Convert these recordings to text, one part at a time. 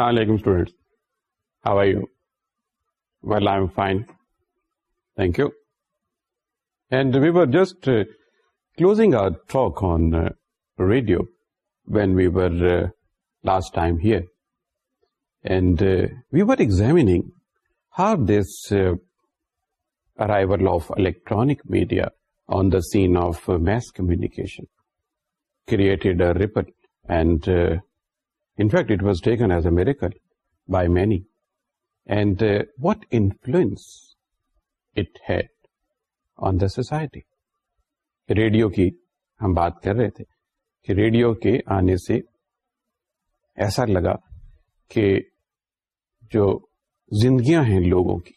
السلام علیکم students how are you well I am fine thank you and we were just closing our talk on radio when we were last time here and we were examining how this arrival of electronic media on the scene of mass communication created ripple and fact it was taken as a cull by many and what influence it had on the society radio کی ہم بات کر رہے تھے کہ radio کے آنے سے ایسا لگا کہ جو زندگیاں ہیں لوگوں کی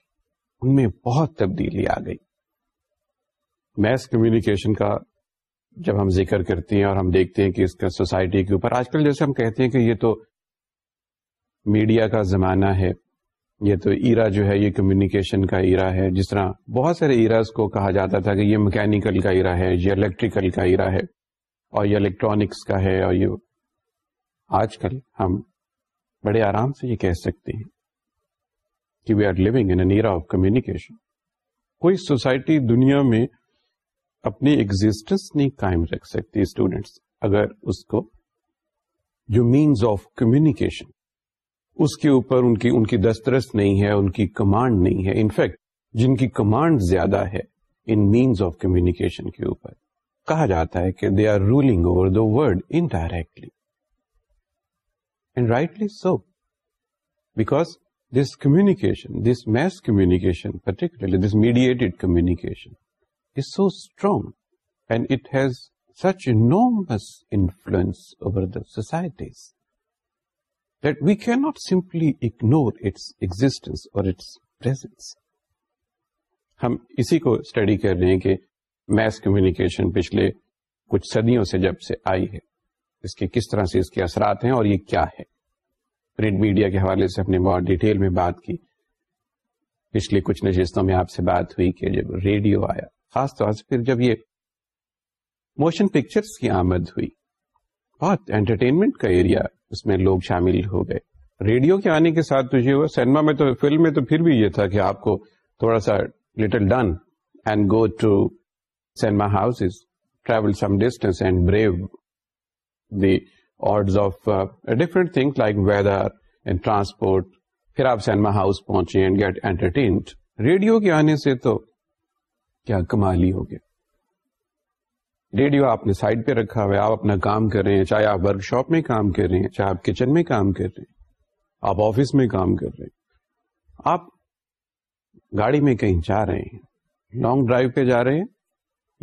ان میں بہت تبدیلی آ گئی میس کمیونیکیشن کا جب ہم ذکر کرتے ہیں اور ہم دیکھتے ہیں کہ اس کا سوسائٹی کے اوپر آج کل جیسے ہم کہتے ہیں کہ یہ تو میڈیا کا زمانہ ہے یہ تو ایرا جو ہے یہ کمیونیکیشن کا ایرا ہے جس طرح بہت سارے ایراز کو کہا جاتا تھا کہ یہ مکینیکل کا ایرا ہے یہ الیکٹریکل کا ایرا ہے اور یہ الیکٹرانکس کا ہے اور یہ آج کل ہم بڑے آرام سے یہ کہہ سکتے ہیں کہ we are living era of communication کوئی سوسائٹی دنیا میں اپنی ایگزٹینس نہیں قائم رکھ سکتی اسٹوڈینٹس اگر اس کو جو مینس آف کمیونیکیشن اس کے اوپر ان ان کی کی دسترس نہیں ہے ان کی کمانڈ نہیں ہے انفیکٹ جن کی کمانڈ زیادہ ہے ان مینس آف کمیونیکیشن کے اوپر کہا جاتا ہے کہ they are ruling over the world indirectly and rightly so because this communication this mass communication particularly this mediated communication so strong and it has such influence enormous influence over the societies cannot simply not simply ignore its its اور ہم اسی کو study کر رہے ہیں کہ mass communication پچھلے کچھ صدیوں سے جب سے آئی ہے اس کے کس طرح سے اس کے اثرات ہیں اور یہ کیا ہے پرنٹ میڈیا کے حوالے سے ہم نے بہت ڈیٹیل میں بات کی پچھلی کچھ نشستوں میں آپ سے بات ہوئی کہ جب ریڈیو آیا خاص طور سے پھر جب یہ موشن پکچر کی آمد ہوئی بہت انٹرٹینمنٹ کا ایریا اس میں لوگ شامل ہو گئے ریڈیو کے آنے کے ساتھ تو یہ میں تو فلم میں تو پھر بھی یہ تھا کہ آپ کو تھوڑا سا little done and go to cinema house travel some distance and brave the of different thing like weather and transport پھر آپ سینما ہاؤس پہنچے اینڈ گیٹ انٹرٹینڈ ریڈیو کے آنے سے تو کیا کمالی ہو گیا ریڈیو آپ نے سائڈ پہ رکھا ہوا ہے آپ اپنا کام کر رہے ہیں چاہے آپ ورک شاپ میں کام کر رہے ہیں چاہے آپ کچن میں کام کر رہے ہیں آپ آفس میں کام کر رہے ہیں آپ گاڑی میں کہیں جا رہے ہیں لانگ ڈرائیو پہ جا رہے ہیں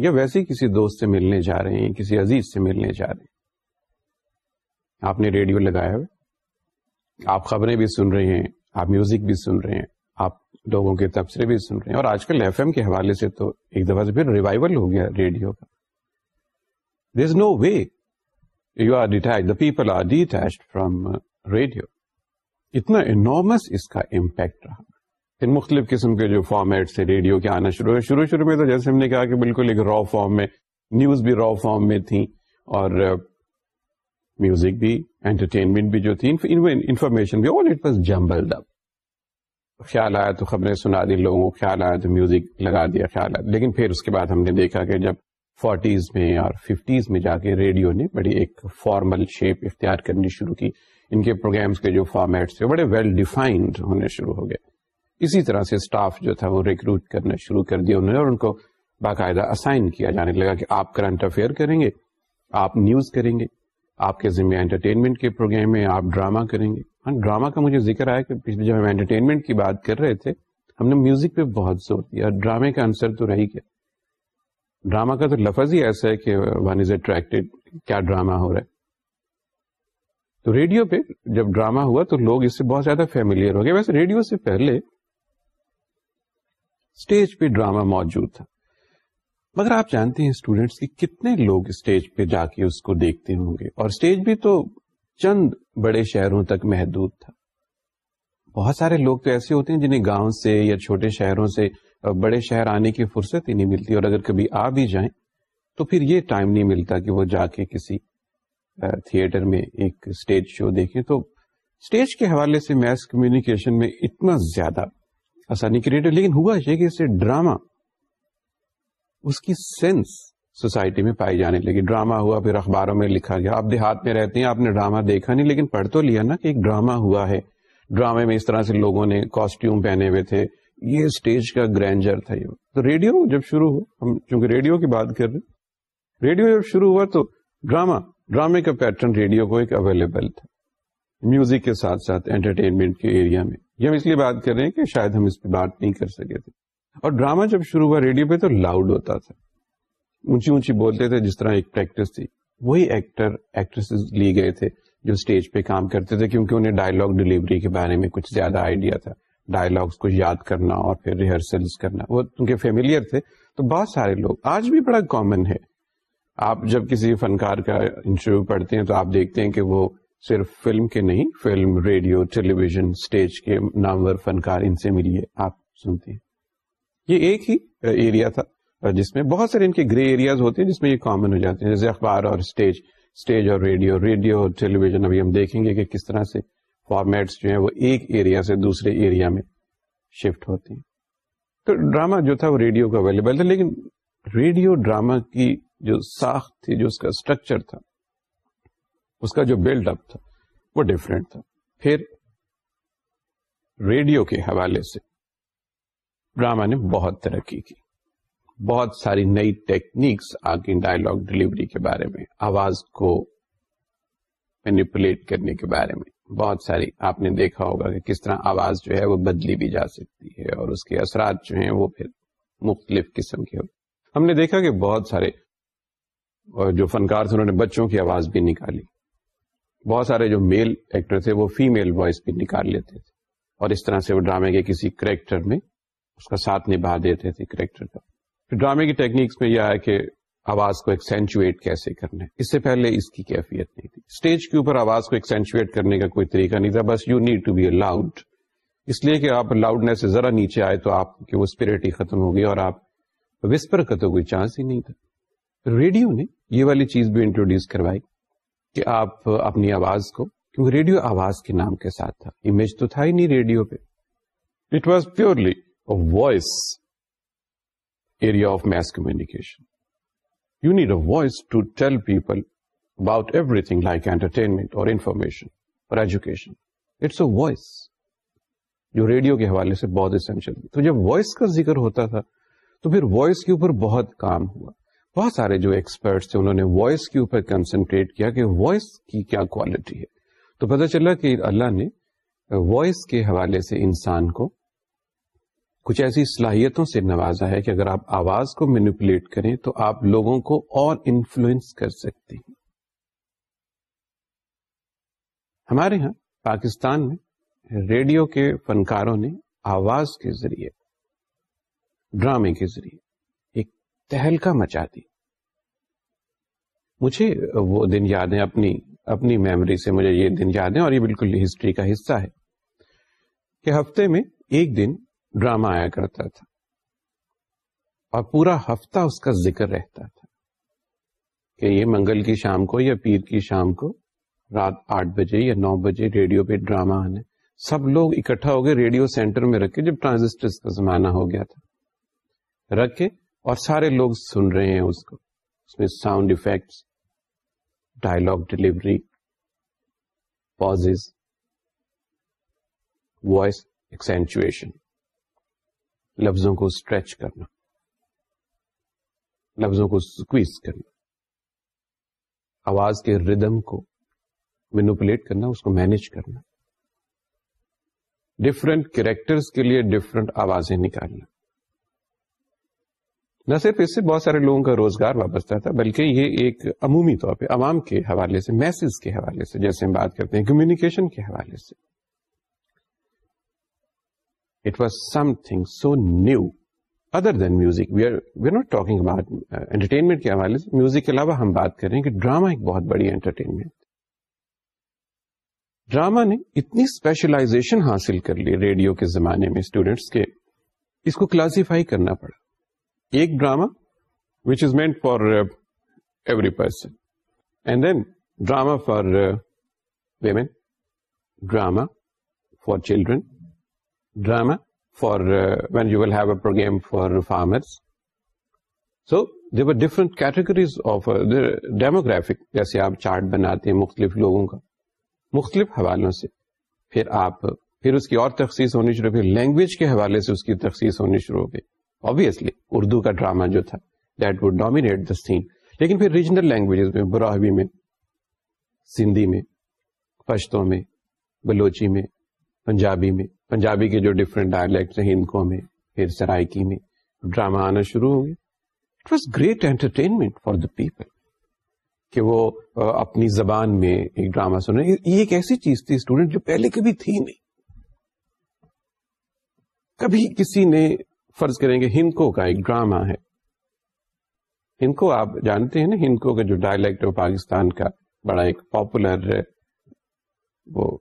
یا ویسے ہی کسی دوست سے ملنے جا رہے ہیں کسی عزیز سے ملنے جا رہے ہیں آپ نے ریڈیو لگایا ہوا آپ خبریں بھی سن رہے ہیں آپ میوزک بھی سن رہے ہیں لوگوں کے تبصرے بھی سن رہے ہیں اور آج کل ایف ایم کے حوالے سے تو ایک دفعہ سے پھر ریوائول ہو گیا ریڈیو کا there is no way you are detach the people are detach from radio اتنا انارمس اس کا امپیکٹ رہا پھر مختلف قسم کے جو فارمیٹ سے ریڈیو کے آنا شروع ہوئے شروع شروع میں تو جیسے ہم نے کہا کہ بالکل ایک را فارم میں نیوز بھی را فارم میں تھی اور میوزک uh, بھی انٹرٹینمنٹ بھی جو تھی انفارمیشن بھی اٹ واز جمبلڈ اپ خیال آیا تو خبریں سنا دی لوگوں کو خیال آیا تو میوزک لگا دیا خیال آیا لیکن پھر اس کے بعد ہم نے دیکھا کہ جب فورٹیز میں اور ففٹیز میں جا کے ریڈیو نے بڑی ایک فارمل شیپ اختیار کرنی شروع کی ان کے پروگرامز کے جو فارمیٹس تھے بڑے ویل ڈیفائنڈ ہونے شروع ہو گئے اسی طرح سے اسٹاف جو تھا وہ ریکروٹ کرنا شروع کر دیا انہوں نے اور ان کو باقاعدہ اسائن کیا جانے لگا کہ آپ کرنٹ افیئر کریں گے آپ نیوز کریں گے آپ کے ذمہ انٹرٹینمنٹ کے پروگرام ہیں آپ ڈراما کریں گے ڈراما ہاں، کا مجھے ذکر آیا کہ پچھلے جب ہم انٹرٹینمنٹ کی بات کر رہے تھے ہم نے میوزک پہ بہت زور دیا ڈرامے کا تو رہی کیا ڈراما کا تو لفظ ہی ایسا ہے کہ ون از کیا ہو رہا ہے تو ریڈیو پہ جب ڈراما ہوا تو لوگ اس سے بہت زیادہ فیملیئر ہو گئے ویسے ریڈیو سے پہلے اسٹیج پہ ڈراما موجود تھا مگر آپ جانتے ہیں اسٹوڈینٹس کی کتنے لوگ اسٹیج پہ جا کے اس کو دیکھتے ہوں گے اور اسٹیج بھی تو چند بڑے شہروں تک محدود تھا بہت سارے لوگ تو ایسے ہوتے ہیں جنہیں گاؤں سے یا چھوٹے شہروں سے بڑے شہر آنے کی فرصت ہی نہیں ملتی اور اگر کبھی آ بھی جائیں تو پھر یہ ٹائم نہیں ملتا کہ وہ جا کے کسی تھیٹر میں ایک اسٹیج شو دیکھیں تو اسٹیج کے حوالے سے میس کمیونیکیشن میں اتنا زیادہ آسانی کریٹر لیکن ہوا یہ کہ اسے ڈراما اس کی سینس سوسائٹی میں پائی جانے لگی ڈراما ہوا پھر اخباروں میں لکھا گیا آپ دیہات میں رہتے ہیں آپ نے ڈراما دیکھا نہیں لیکن پڑھ تو لیا نا کہ ایک ڈراما ہوا ہے ڈرامے میں اس طرح سے لوگوں نے کاسٹیوم پہنے ہوئے تھے یہ اسٹیج کا گرینجر تھا یہ تو ریڈیو جب شروع ہو ہم چونکہ ریڈیو کی بات کر رہے ریڈیو جب شروع ہوا تو ڈراما ڈرامے کا پیٹرن ریڈیو کو ایک اویلیبل تھا میوزک کے ساتھ ساتھ انٹرٹینمنٹ کے ایریا میں یہ ہم اس لیے بات کر رہے ہیں کہ شاید ہم اس پہ بات نہیں کر سکے تھے اور ڈرامہ جب شروع ہوا ریڈیو پہ تو لاؤڈ ہوتا تھا اونچی اونچی بولتے تھے جس طرح ایک پریکٹس تھی وہی ایکٹر ایکٹریس لیے گئے تھے جو اسٹیج پہ کام کرتے تھے کیونکہ انہیں ڈائلگ ڈلیوری کے بارے میں کچھ زیادہ آئیڈیا تھا ڈائلگس کو یاد کرنا اور پھر ریہرسل کرنا وہ ان کے فیملیئر تھے تو بہت سارے لوگ آج بھی بڑا کامن ہے آپ جب کسی فنکار کا انٹرویو پڑھتے ہیں تو آپ دیکھتے ہیں کہ وہ صرف فلم کے نہیں film radio television stage کے نامور فنکار ان سے ملیے آپ سنتے ہیں یہ ایک ہی ایریا تھا جس میں بہت سارے ان کے گرے ایریاز ہوتے ہیں جس میں یہ کامن ہو جاتے ہیں جیسے اخبار اور اسٹیج اسٹیج اور ریڈیو ریڈیو اور ٹیلی ویژن ابھی ہم دیکھیں گے کہ کس طرح سے فارمیٹس جو ہیں وہ ایک ایریا سے دوسرے ایریا میں شفٹ ہوتے ہیں تو ڈراما جو تھا وہ ریڈیو کا اویلیبل تھا لیکن ریڈیو ڈراما کی جو ساخت تھی جو اس کا اسٹرکچر تھا اس کا جو بلڈ اپ تھا وہ ڈفرینٹ تھا پھر ریڈیو کے حوالے سے ڈراما نے بہت ترقی کی بہت ساری نئی ٹیکنیکس آ گئی ڈائلگ ڈلیوری کے بارے میں آواز کو مینیپولیٹ کرنے کے بارے میں بہت ساری آپ نے دیکھا ہوگا کہ کس طرح آواز جو ہے وہ بدلی بھی جا سکتی ہے اور اس کے اثرات جو ہیں وہ پھر مختلف قسم کے ہوتے ہم نے دیکھا کہ بہت سارے جو فنکار تھے انہوں نے بچوں کی آواز بھی نکالی بہت سارے جو میل ایکٹر تھے وہ فیمیل وائس بھی نکال لیتے تھے اور اس طرح سے وہ ڈرامے کے کسی کریکٹر میں اس کا ساتھ نبھا دیتے تھے کریکٹر کا ڈرامے کی ٹیکنیکس میں یہ آیا کہ آواز کو ایکسینچویٹ کیسے کرنا ہے اس سے پہلے اس کی کیفیت نہیں تھی اسٹیج کے اوپر آواز کو ایکسینچویٹ کرنے کا کوئی طریقہ نہیں تھا بس you need to be allowed اس لیے کہ آپ لاؤڈنیس ذرا نیچے آئے تو آپ کی وہ اسپرٹ ہی ختم ہو گئی اور آپ وسپر کا تو کوئی چانس ہی نہیں تھا ریڈیو نے یہ والی چیز بھی انٹروڈیوس کروائی کہ آپ اپنی آواز کو کیونکہ ریڈیو آواز کے نام کے ساتھ تھا امیج تو تھا ہی نہیں ریڈیو پہ it was purely voice area of mass communication. You need a voice to tell people about everything like entertainment or information or education. It's a voice. جو ریڈیو کے حوالے سے بہت اسینشیل تو جب وائس کا ذکر ہوتا تھا تو پھر وائس کے اوپر بہت کام ہوا بہت سارے جو ایکسپرٹس تھے انہوں نے وائس کے اوپر کنسنٹریٹ کیا کہ وائس کی کیا کوالٹی ہے تو پتہ چلا کہ اللہ نے وائس کے حوالے سے انسان کو کچھ ایسی صلاحیتوں سے نوازا ہے کہ اگر آپ آواز کو مینپولیٹ کریں تو آپ لوگوں کو اور انفلوئنس کر سکتے ہیں ہمارے ہاں پاکستان میں ریڈیو کے فنکاروں نے آواز کے ذریعے ڈرامے کے ذریعے ایک تہلکا مچا دی مجھے وہ دن یاد ہیں اپنی اپنی میموری سے مجھے یہ دن یاد ہیں اور یہ بالکل ہسٹری کا حصہ ہے کہ ہفتے میں ایک دن ڈراما آیا کرتا تھا اور پورا ہفتہ اس کا ذکر رہتا تھا کہ یہ منگل کی شام کو یا پیر کی شام کو رات آٹھ بجے یا نو بجے ریڈیو پہ ڈراما آنا سب لوگ اکٹھا ہو گئے ریڈیو سینٹر میں رکھے جب ٹرانزسٹر کا زمانہ ہو گیا تھا رکھے اور سارے لوگ سن رہے ہیں اس کو اس میں sound effects dialogue delivery pauses voice accentuation لفظوں کو اسٹریچ کرنا لفظوں کو کرنا آواز کے ردم کو مینوپولیٹ کرنا اس کو مینج کرنا ڈفرنٹ کریکٹرس کے لیے ڈفرینٹ آوازیں نکالنا نہ صرف اس سے بہت سارے لوگوں کا روزگار وابستہ تھا بلکہ یہ ایک عمومی طور پہ عوام کے حوالے سے میسج کے حوالے سے جیسے ہم بات کرتے ہیں کمیونیکیشن کے حوالے سے نوٹ اباؤٹرٹینٹ کے میوزک کے علاوہ ہم بات کریں کہ ڈراما ایک بہت بڑی انٹرٹینمنٹ ڈراما نے اتنی اسپیشلائزیشن حاصل کر لی ریڈیو کے زمانے میں اسٹوڈینٹس کے اس کو کلاسیفائی کرنا پڑا ایک drama which is meant for every person and then drama for women drama for children drama for when you will have a programme for farmers so there were different categories of demographic جیسے آپ chart بناتے ہیں مختلف لوگوں کا مختلف حوالوں سے پھر آپ پھر اس کی اور تخصیص ہونی شروع لینگویج کے حوالے سے اس کی تخصیص ہونی شروع ہو گئی آبیسلی اردو کا ڈراما جو تھا that would dominate the scene لیکن پھر ریجنل لینگویجز میں براہوی میں سندھی میں پشتوں میں بلوچی میں پنجابی میں پنجابی کے جو ڈفرینٹ ڈائلیکٹس ہیں ان کو میں پھر سرائکی میں ڈرامہ آنا شروع ہو گیا it was great entertainment for the people کہ وہ اپنی زبان میں ایک ڈرامہ سن رہے یہ ایک ایسی چیز تھی اسٹوڈینٹ جو پہلے کبھی تھی نہیں کبھی کسی نے فرض کریں گے ہندکو کا ایک ڈرامہ ہے ہندکو آپ جانتے ہیں نا ہندکو کا جو ڈائلیکٹ ہے پاکستان کا بڑا ایک پاپولر وہ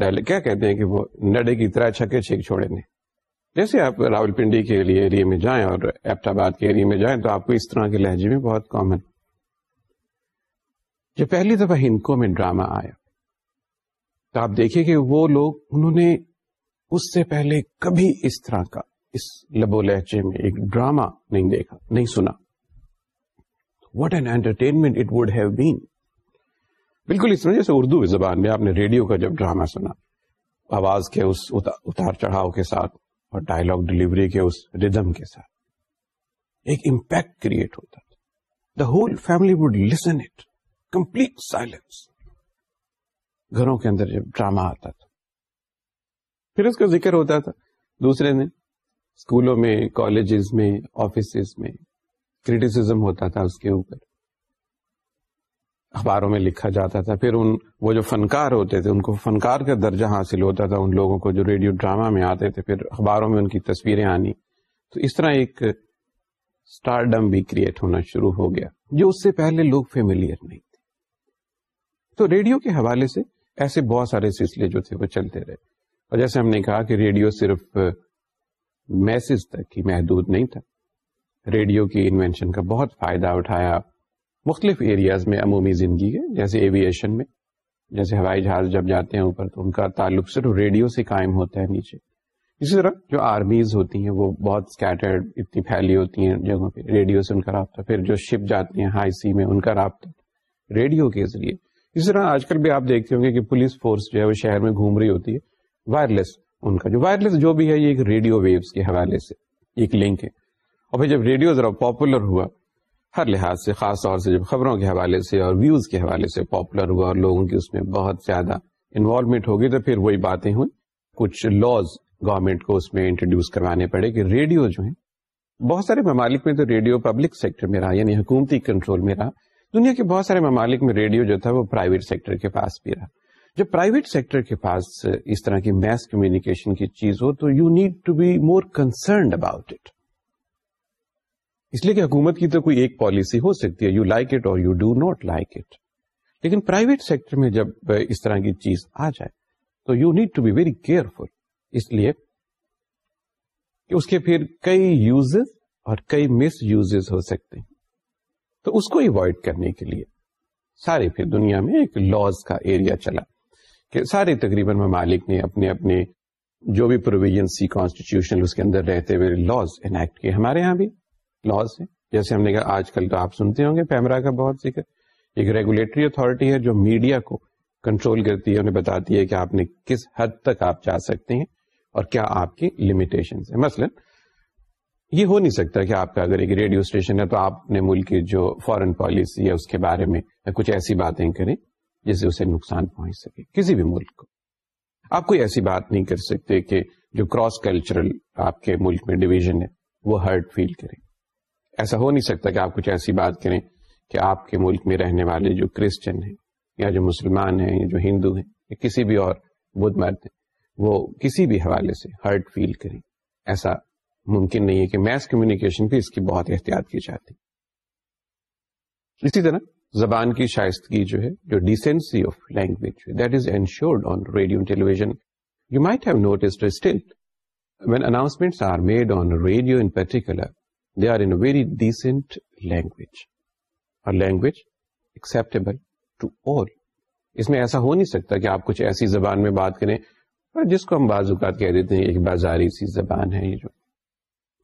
ڈائلگ کیا کہتے ہیں کہ وہ نڈے کی طرح چھکے چھک چھوڑے نے جیسے آپ راول پنڈی کے لیے ایریے میں جائیں اور ایپٹ آباد کے ایریے میں جائیں تو آپ کو اس طرح کے لہجے میں بہت کامن جو پہلی دفعہ ہنکو میں ڈراما آیا تو آپ دیکھیں کہ وہ لوگ انہوں نے اس سے پہلے کبھی اس طرح کا اس لبو لہجے میں ایک ڈراما نہیں دیکھا نہیں سنا what an entertainment it would have been بالکل اس طرح جیسے اردو زبان میں آپ نے ریڈیو کا جب ڈرامہ سنا آواز کے اس اتار چڑھاؤ کے ساتھ اور ڈائلگ ڈلیوری کے اس ردم کے ساتھ ایک امپیکٹ کریٹ ہوتا تھا the whole family would listen it complete silence گھروں کے اندر جب ڈراما آتا تھا پھر اس کا ذکر ہوتا تھا دوسرے نے اسکولوں میں کالجز میں آفیسز میں کریٹیسم ہوتا تھا اس کے اوپر اخباروں میں لکھا جاتا تھا پھر ان وہ جو فنکار ہوتے تھے ان کو فنکار کا درجہ حاصل ہوتا تھا ان لوگوں کو جو ریڈیو ڈراما میں آتے تھے پھر اخباروں میں ان کی تصویریں آنی تو اس طرح ایک بھی کریٹ ہونا شروع ہو گیا جو اس سے پہلے لوگ فیملیئر نہیں تھے تو ریڈیو کے حوالے سے ایسے بہت سارے سلسلے جو تھے وہ چلتے رہے اور جیسے ہم نے کہا کہ ریڈیو صرف میسج تک ہی محدود نہیں تھا ریڈیو کی انوینشن کا بہت فائدہ اٹھایا مختلف ایریاز میں عمومی زندگی ہے جیسے ایویشن میں جیسے ہوائی جہاز جب جاتے ہیں اوپر تو ان کا تعلق صرف ریڈیو سے قائم ہوتا ہے نیچے اسی طرح جو آرمیز ہوتی ہیں وہ بہت اسکیٹرڈ اتنی پھیلی ہوتی ہیں جگہوں پہ ریڈیو سے ان کا رابطہ پھر جو شپ جاتی ہیں ہائی سی میں ان کا رابطہ ریڈیو کے ذریعے اسی طرح آج کل بھی آپ دیکھتے ہوں گے کہ پولیس فورس جو ہے وہ شہر میں گھوم رہی ہوتی ہے وائرلیس ان کا جو وائرلیس جو بھی ہے یہ ایک ریڈیو ویوس کے حوالے سے ایک لنک ہے اور پھر جب ریڈیو ذرا پاپولر ہوا ہر لحاظ سے خاص طور سے جب خبروں کے حوالے سے اور ویوز کے حوالے سے پاپولر ہوا اور لوگوں کی اس میں بہت زیادہ انوالومنٹ ہوگی تو پھر وہی باتیں ہوئیں کچھ لاز گورنمنٹ کو اس میں انٹروڈیوس کروانے پڑے کہ ریڈیو جو ہے بہت سارے ممالک میں تو ریڈیو پبلک سیکٹر میں رہا یعنی حکومتی کنٹرول میں رہا دنیا کے بہت سارے ممالک میں ریڈیو جو تھا وہ پرائیویٹ سیکٹر کے پاس بھی رہا جب پرائیویٹ سیکٹر کے پاس اس طرح کی میس کمیونیکیشن کی چیز ہو تو you need to be more concerned about it اس لیے کہ حکومت کی تو کوئی ایک پالیسی ہو سکتی ہے یو لائک اٹ اور you do not like it لیکن پرائیویٹ سیکٹر میں جب اس طرح کی چیز آ جائے تو you need to be very careful اس لیے کہ اس کے پھر کئی کئی اور مس ہو سکتے ہیں تو اس کو اوائڈ کرنے کے لیے سارے پھر دنیا میں ایک لاس کا ایریا چلا کہ سارے تقریباً ممالک نے اپنے اپنے جو بھی پروویژن سی کانسٹیٹیوشن اس کے اندر رہتے ہوئے لاس انیکٹ کیے ہمارے ہاں بھی لاس ہیں جیسے ہم نے کہا آج کل تو آپ سنتے ہوں گے پیمرا کا بہت ذکر ایک ریگولیٹری اتارٹی ہے جو میڈیا کو کنٹرول کرتی ہے انہیں بتاتی ہے کہ آپ نے کس حد تک آپ جا سکتے ہیں اور کیا آپ کی لمیٹیشن ہے مثلا یہ ہو نہیں سکتا کہ آپ کا اگر ایک ریڈیو اسٹیشن ہے تو آپ نے ملک کی جو فارن پالیسی ہے اس کے بارے میں کچھ ایسی باتیں کریں جس سے اسے نقصان پہنچ سکے کسی بھی ملک کو آپ کوئی ایسی بات نہیں کر سکتے کہ جو کراس کلچرل آپ کے ملک میں ڈویژن ہے وہ ہرٹ فیل کرے ایسا ہو نہیں سکتا کہ آپ کچھ ایسی بات کریں کہ آپ کے ملک میں رہنے والے جو کرسچن ہیں یا جو مسلمان ہیں یا جو ہندو ہیں یا کسی بھی اور بدھ مرد ہیں وہ کسی بھی حوالے سے ہرٹ فیل کریں ایسا ممکن نہیں ہے کہ میس کمیونیکیشن بھی اس کی بہت احتیاط کی جاتی اسی طرح زبان کی شائستگی جو ہے جو decency of language that is ensured on radio television you might have noticed still made on radio in particular very to language language acceptable ایسا ہو نہیں سکتا کہ آپ کچھ ایسی زبان میں بات کریں جس کو ہم بعض اوقات کہہ دیتے ہیں ایک بازاری سی زبان ہے یہ جو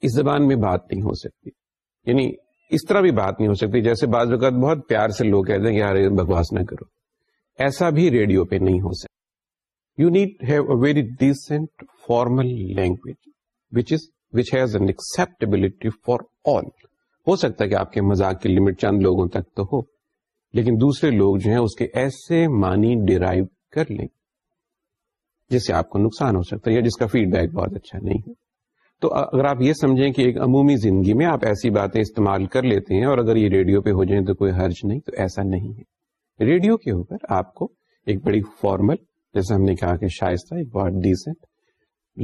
اس زبان میں بات نہیں ہو سکتی یعنی اس طرح بھی بات نہیں ہو سکتی جیسے بعض اوقات بہت پیار سے لوگ کہتے ہیں کہ یار بکواس نہ کرو ایسا بھی ریڈیو پہ نہیں ہو سکتا you need have a very decent formal language which is ہو سکتا ہے کہ آپ کے مزاق کی لمٹ چند لوگوں تک تو ہو لیکن دوسرے لوگ جو ہیں اس کے ایسے معنی ڈرائیو کر لیں جس سے آپ کو نقصان ہو سکتا ہے یا جس کا فیڈ بیک بہت اچھا نہیں ہے تو اگر آپ یہ سمجھیں کہ ایک عمومی زندگی میں آپ ایسی باتیں استعمال کر لیتے ہیں اور اگر یہ ریڈیو پہ ہو جائیں تو کوئی حرج نہیں تو ایسا نہیں ہے ریڈیو کے اوپر آپ کو ایک بڑی فارمل جیسے ہم نے کہا کہ شائستہ ایک بہت ڈیسنٹ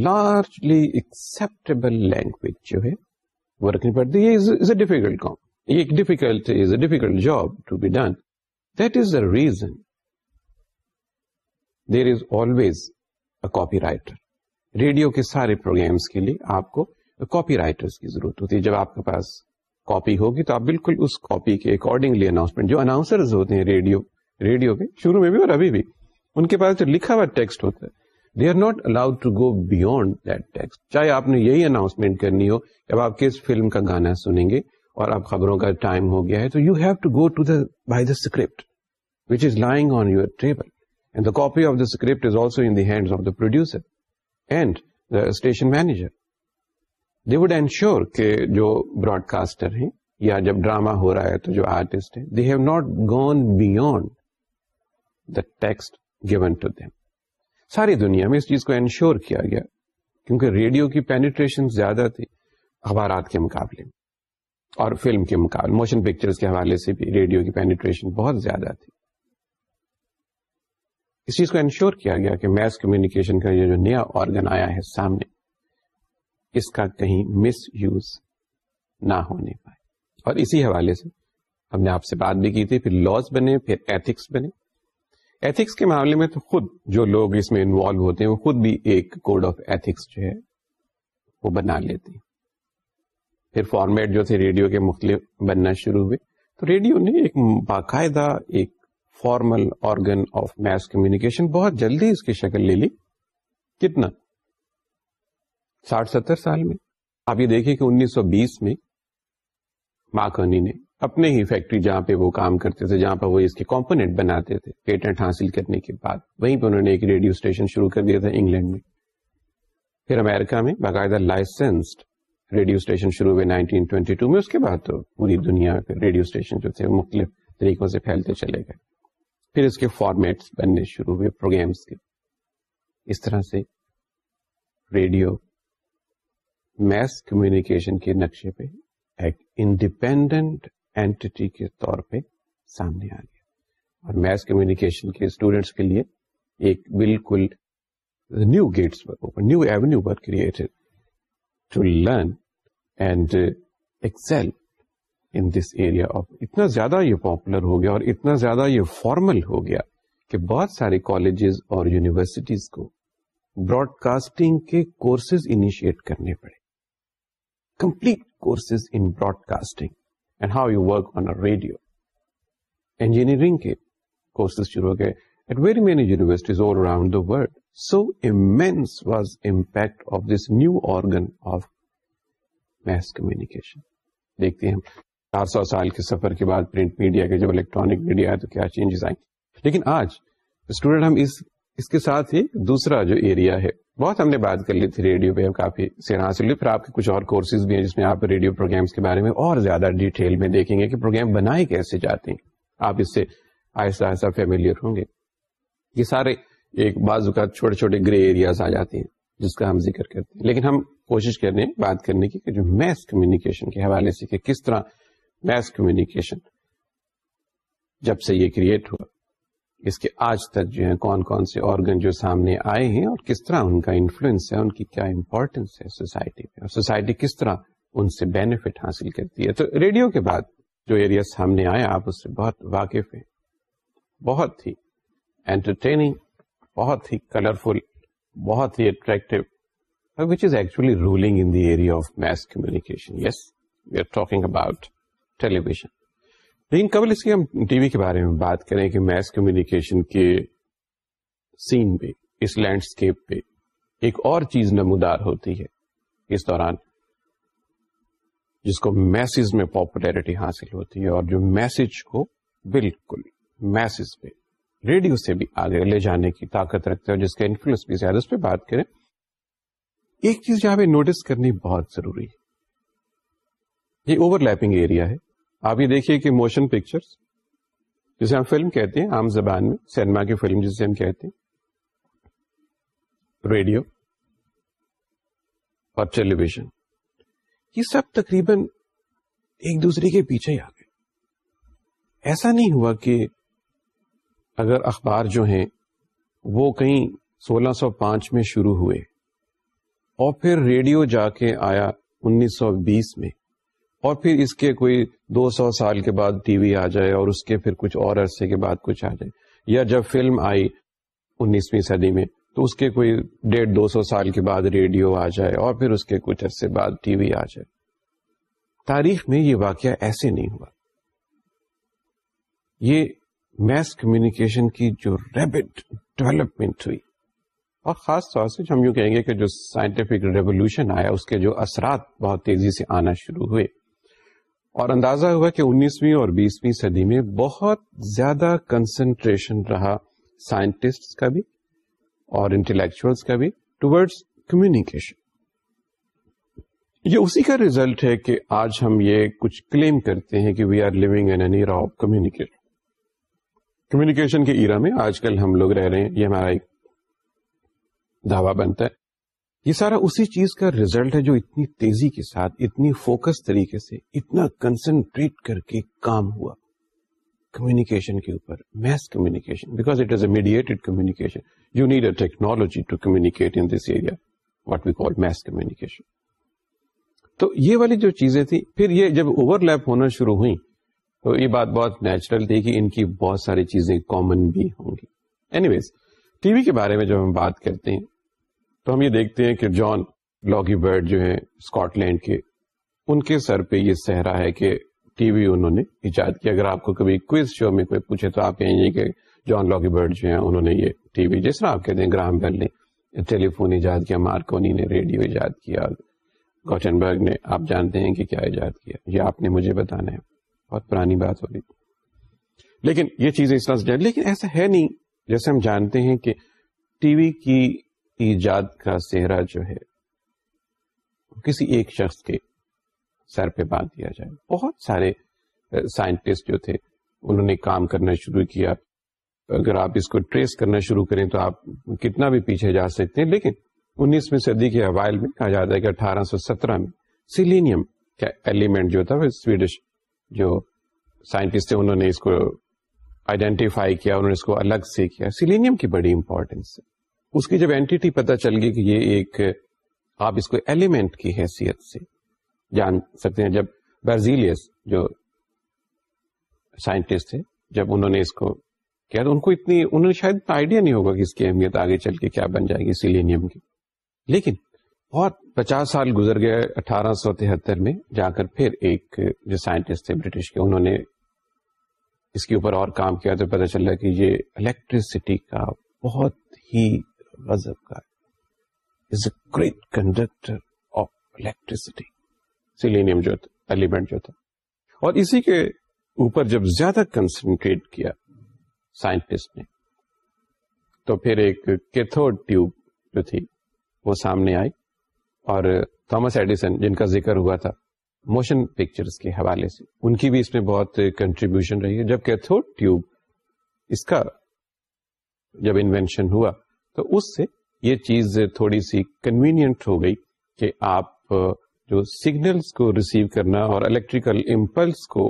لارجلی ایکسپٹیبل لینگویج جو ہے وہ رکھنی پڑتی ہے ڈیفیکلٹ کام یہ difficult a difficult job is the reason there is always a copywriter radio کے سارے پروگرامس کے لیے آپ کو کاپی رائٹرس کی ضرورت ہوتی ہے جب آپ کے پاس کاپی ہوگی تو آپ بالکل اس کاپی کے اکارڈنگلی اناؤنسمنٹ جو اناؤنسرز ہوتے ہیں ریڈیو ریڈیو کے شروع میں بھی اور ابھی بھی ان کے پاس جو لکھا ہوا ٹیکسٹ ہوتا ہے they are not allowed to go beyond that چاہے آپ نے یہی اناؤنسمنٹ کرنی ہو جب آپ کس فلم کا گانا سنیں گے اور آپ خبروں کا ٹائم ہو گیا ہے تو you have to go to the by the which is lying on your table and the copy of the script is also in the hand of the producer and the station manager they would would کہ جو Broad caster ہیں یا جب drama ہو رہا ہے تو جو آرٹسٹ ہیں they have not gone beyond the text given to them ساری دنیا میں اس چیز کو انشور کیا گیا کیونکہ ریڈیو کی پینیٹریشن زیادہ تھی اخبارات کے مقابلے میں اور فلم کے مقابلے موشن پکچرز کے حوالے سے بھی ریڈیو کی پینیٹریشن بہت زیادہ تھی اس چیز کو انشور کیا گیا کہ میس کمیونیکیشن کا یہ جو نیا آرگن آیا ہے سامنے اس کا کہیں مس یوز نہ ہونے پائے اور اسی حوالے سے ہم نے آپ سے بات بھی کی تھی پھر لاس بنے پھر ایتھکس بنے ایتھکس کے معاملے میں تو خود جو لوگ اس میں انوالو ہوتے ہیں وہ خود بھی ایک کوڈ آف ایتھکس جو ہے وہ بنا لیتے ہیں پھر فارمیٹ جو تھے ریڈیو کے مختلف بننا شروع ہوئے تو ریڈیو نے ایک باقاعدہ ایک formal organ of mass communication بہت جلدی اس کی شکل لے لی کتنا ساٹھ ستر سال میں آپ یہ دیکھیں کہ انیس سو بیس میں ماکونی نے اپنے ہی فیکٹری جہاں پہ وہ کام کرتے تھے جہاں پہ وہ اس کے کمپونیٹ بناتے تھے پیٹنٹ حاصل کرنے کے بعد وہیں پہ انہوں نے ایک ریڈیو اسٹیشن شروع کر دیا تھا انگلینڈ میں پھر امیرکا میں باقاعدہ لائسنسڈ ریڈیو اسٹیشن شروع ہوئے میں اس کے بعد تو پوری دنیا ریڈیو اسٹیشن جو تھے مختلف طریقوں سے پھیلتے چلے گئے پھر اس کے فارمیٹس بننے شروع ہوئے پروگرامس کے اس طرح سے ریڈیو میس کمیونیکیشن کے نقشے پہ ایک انڈیپینڈنٹ اینٹی کے طور پہ سامنے آ گیا اور میس کمیونیکیشن کے اسٹوڈینٹس کے لیے ایک بالکل new gates new avenue per to learn and excel in this area of اتنا زیادہ یہ پاپولر ہو گیا اور اتنا زیادہ یہ فارمل ہو گیا کہ بہت سارے کالجز اور یونیورسٹیز کو براڈ کاسٹنگ کے کورسز انیشیٹ کرنے پڑے complete courses in broadcasting and how you work on a radio engineering کے کورسز شروع ہو گئے at very many universities all around the world so immense was impact of this new organ of mass communication دیکھتے ہیں چار سو سال کے سفر کے بعد پرنٹ میڈیا کے جب الیکٹرانک میڈیا ہے تو کیا چینجز آئیں لیکن آج اسٹوڈینٹ ہم اس اس کے ساتھ ہی دوسرا جو ایریا ہے بہت ہم نے بات کر لی تھی ریڈیو پہ کافی سے حاصل پھر آپ کے کچھ اور کورسز بھی ہیں جس میں آپ ریڈیو پروگرامس کے بارے میں اور زیادہ ڈیٹیل میں دیکھیں گے کہ پروگرام بنائے کیسے جاتے ہیں آپ اس سے آہستہ آہستہ فیملیئر ہوں گے یہ سارے ایک بازو چھوٹے چھوٹے گرے ایریاز آ جاتے ہیں جس کا ہم ذکر کرتے ہیں لیکن ہم کوشش کر رہے ہیں بات کرنے کی کہ جو میس کمیونیکیشن کے حوالے سے کہ کس طرح میس کمیونیکیشن جب سے یہ کریٹ ہوا اس کے آج تک جو ہیں کون کون سے آرگن جو سامنے آئے ہیں اور کس طرح ان کا انفلوئنس ہے ان کی کیا امپورٹینس ہے سوسائٹی میں اور سوسائٹی کس طرح ان سے بینیفٹ حاصل کرتی ہے تو ریڈیو کے بعد جو ایریا سامنے آیا آپ اس سے بہت واقف ہیں بہت ہی انٹرٹیننگ بہت ہی کلرفل بہت ہی attractive which is actually ruling in the area of mass communication yes we are talking about television لیکن قبل اس کی ہم ٹی وی کے بارے میں بات کریں کہ میس کمیونیکیشن کے سین پہ اس لینڈسکیپ پہ ایک اور چیز نمودار ہوتی ہے اس دوران جس کو میسج میں پاپولیرٹی حاصل ہوتی ہے اور جو میسج کو بالکل میسج پہ ریڈیو سے بھی آگے لے جانے کی طاقت رکھتے ہیں اور جس کا انفلوئنس بھی زیادہ اس پہ بات کریں ایک چیز یہاں پہ نوٹس کرنی بہت ضروری ہے یہ اوور لیپنگ ایریا ہے آپ یہ دیکھیے کہ موشن پکچر جسے ہم فلم کہتے ہیں عام زبان میں سینما کی فلم جسے ہم کہتے ہیں ریڈیو اور ٹیلی ویژن یہ سب تقریباً ایک دوسرے کے پیچھے ہی آ گئے ایسا نہیں ہوا کہ اگر اخبار جو ہیں وہ کہیں سولہ سو پانچ میں شروع ہوئے اور پھر ریڈیو جا کے آیا انیس سو بیس میں اور پھر اس کے کوئی دو سو سال کے بعد ٹی وی آ جائے اور اس کے پھر کچھ اور عرصے کے بعد کچھ آ جائے یا جب فلم آئی انیسویں صدی میں تو اس کے کوئی ڈیڑھ دو سو سال کے بعد ریڈیو آ جائے اور پھر اس کے کچھ عرصے بعد ٹی وی آ جائے تاریخ میں یہ واقعہ ایسے نہیں ہوا یہ میس کمیونیکیشن کی جو ریپڈ ڈیولپمنٹ ہوئی اور خاص طور سے ہم یوں کہیں گے کہ جو سائنٹیفک ریولیوشن آیا اس کے جو اثرات بہت تیزی سے آنا شروع ہوئے اور اندازہ ہوا کہ انیسویں اور بیسویں صدی میں بہت زیادہ کنسنٹریشن رہا سائنٹسٹ کا بھی اور انٹلیکچوئلس کا بھی ٹوڈس کمیونیکیشن یہ اسی کا ریزلٹ ہے کہ آج ہم یہ کچھ کلیم کرتے ہیں کہ وی آر لوگ این کمیونیکیشن کمیونیکیشن کے ایرا میں آج کل ہم لوگ رہ رہے ہیں یہ ہمارا ایک دعویٰ بنتا ہے یہ سارا اسی چیز کا ریزلٹ ہے جو اتنی تیزی کے ساتھ اتنی فوکس طریقے سے اتنا کنسنٹریٹ کر کے کام ہوا کمیونیکیشن کے اوپر mass communication communication because it is a a mediated you need technology to in this area what we call mass communication تو یہ والی جو چیزیں تھیں پھر یہ جب اوور لیپ ہونا شروع ہوئی تو یہ بات بہت نیچرل تھی کہ ان کی بہت ساری چیزیں کامن بھی ہوں گی اینی ویز ٹی وی کے بارے میں جب ہم بات کرتے ہیں تو ہم یہ دیکھتے ہیں کہ جان لاگی برڈ جو ہیں اسکاٹ لینڈ کے ان کے سر پہ یہ سہرا ہے کہ ٹی وی انہوں نے ایجاد کیا اگر آپ کو کبھی کوئز شو میں کوئی پوچھے تو آپ کہیں گے کہ جان لاگی برڈ جو ہیں انہوں نے یہ ٹی وی جس طرح آپ کہتے ہیں گرام بیل نے ٹیلی فون ایجاد کیا مارکونی نے ریڈیو ایجاد کیا گوٹن برگ نے آپ جانتے ہیں کہ کیا ایجاد کیا یہ آپ نے مجھے بتانا ہے بہت پرانی بات ہو رہی لیکن یہ چیزیں اس طرح سے لیکن ایسا ہے نہیں جیسے ہم جانتے ہیں کہ ٹی وی کی ایجاد کا سہرا جو ہے کسی ایک شخص کے سر پہ باندھ دیا جائے بہت سارے سائنٹسٹ جو تھے انہوں نے کام کرنا شروع کیا اگر آپ اس کو ٹریس کرنا شروع کریں تو آپ کتنا بھی پیچھے جا سکتے ہیں لیکن انیسویں صدی کے حوالے میں کہا جاتا ہے کہ اٹھارہ سو سترہ میں سیلینیم کا ایلیمنٹ جو تھا وہ سویڈش جو سائنٹسٹ تھے انہوں نے اس کو آئیڈینٹیفائی کیا انہوں نے اس کو الگ سے کیا سیلینیم کی بڑی امپورٹینس ہے اس کی جب اینٹی پتہ چل گئی کہ یہ ایک آپ اس کو ایلیمنٹ کی حیثیت سے جان سکتے ہیں جب برزیلیس جو سائنٹسٹ تھے جب انہوں نے اس کو کیا تو ان کو اتنی انہوں نے شاید آئیڈیا نہیں ہوگا کہ اس کی اہمیت آگے چل کے کیا بن جائے گی سیلینیم کی لیکن بہت پچاس سال گزر گئے اٹھارہ سو تہتر میں جا کر پھر ایک جو سائنٹسٹ تھے برٹش کے انہوں نے اس کے اوپر اور کام کیا تو پتا چلا کہ یہ الیکٹریسٹی کا بہت ہی کا is a great conductor of electricity selenium جو تھا اور اسی کے اوپر جب زیادہ کنسنٹریٹ کیا سائنٹسٹ نے تو پھر ایک کیتھوڈ ٹیوب جو تھی وہ سامنے آئی اور تھامس ایڈیسن جن کا ذکر ہوا تھا موشن پکچرز کے حوالے سے ان کی بھی اس میں بہت کنٹریبیوشن رہی ہے جب کیتھوڈ ٹیوب اس کا جب انوینشن ہوا تو اس سے یہ چیز تھوڑی سی کنوینئنٹ ہو گئی کہ آپ جو سگنلس کو ریسیو کرنا اور الیکٹریکل امپلس کو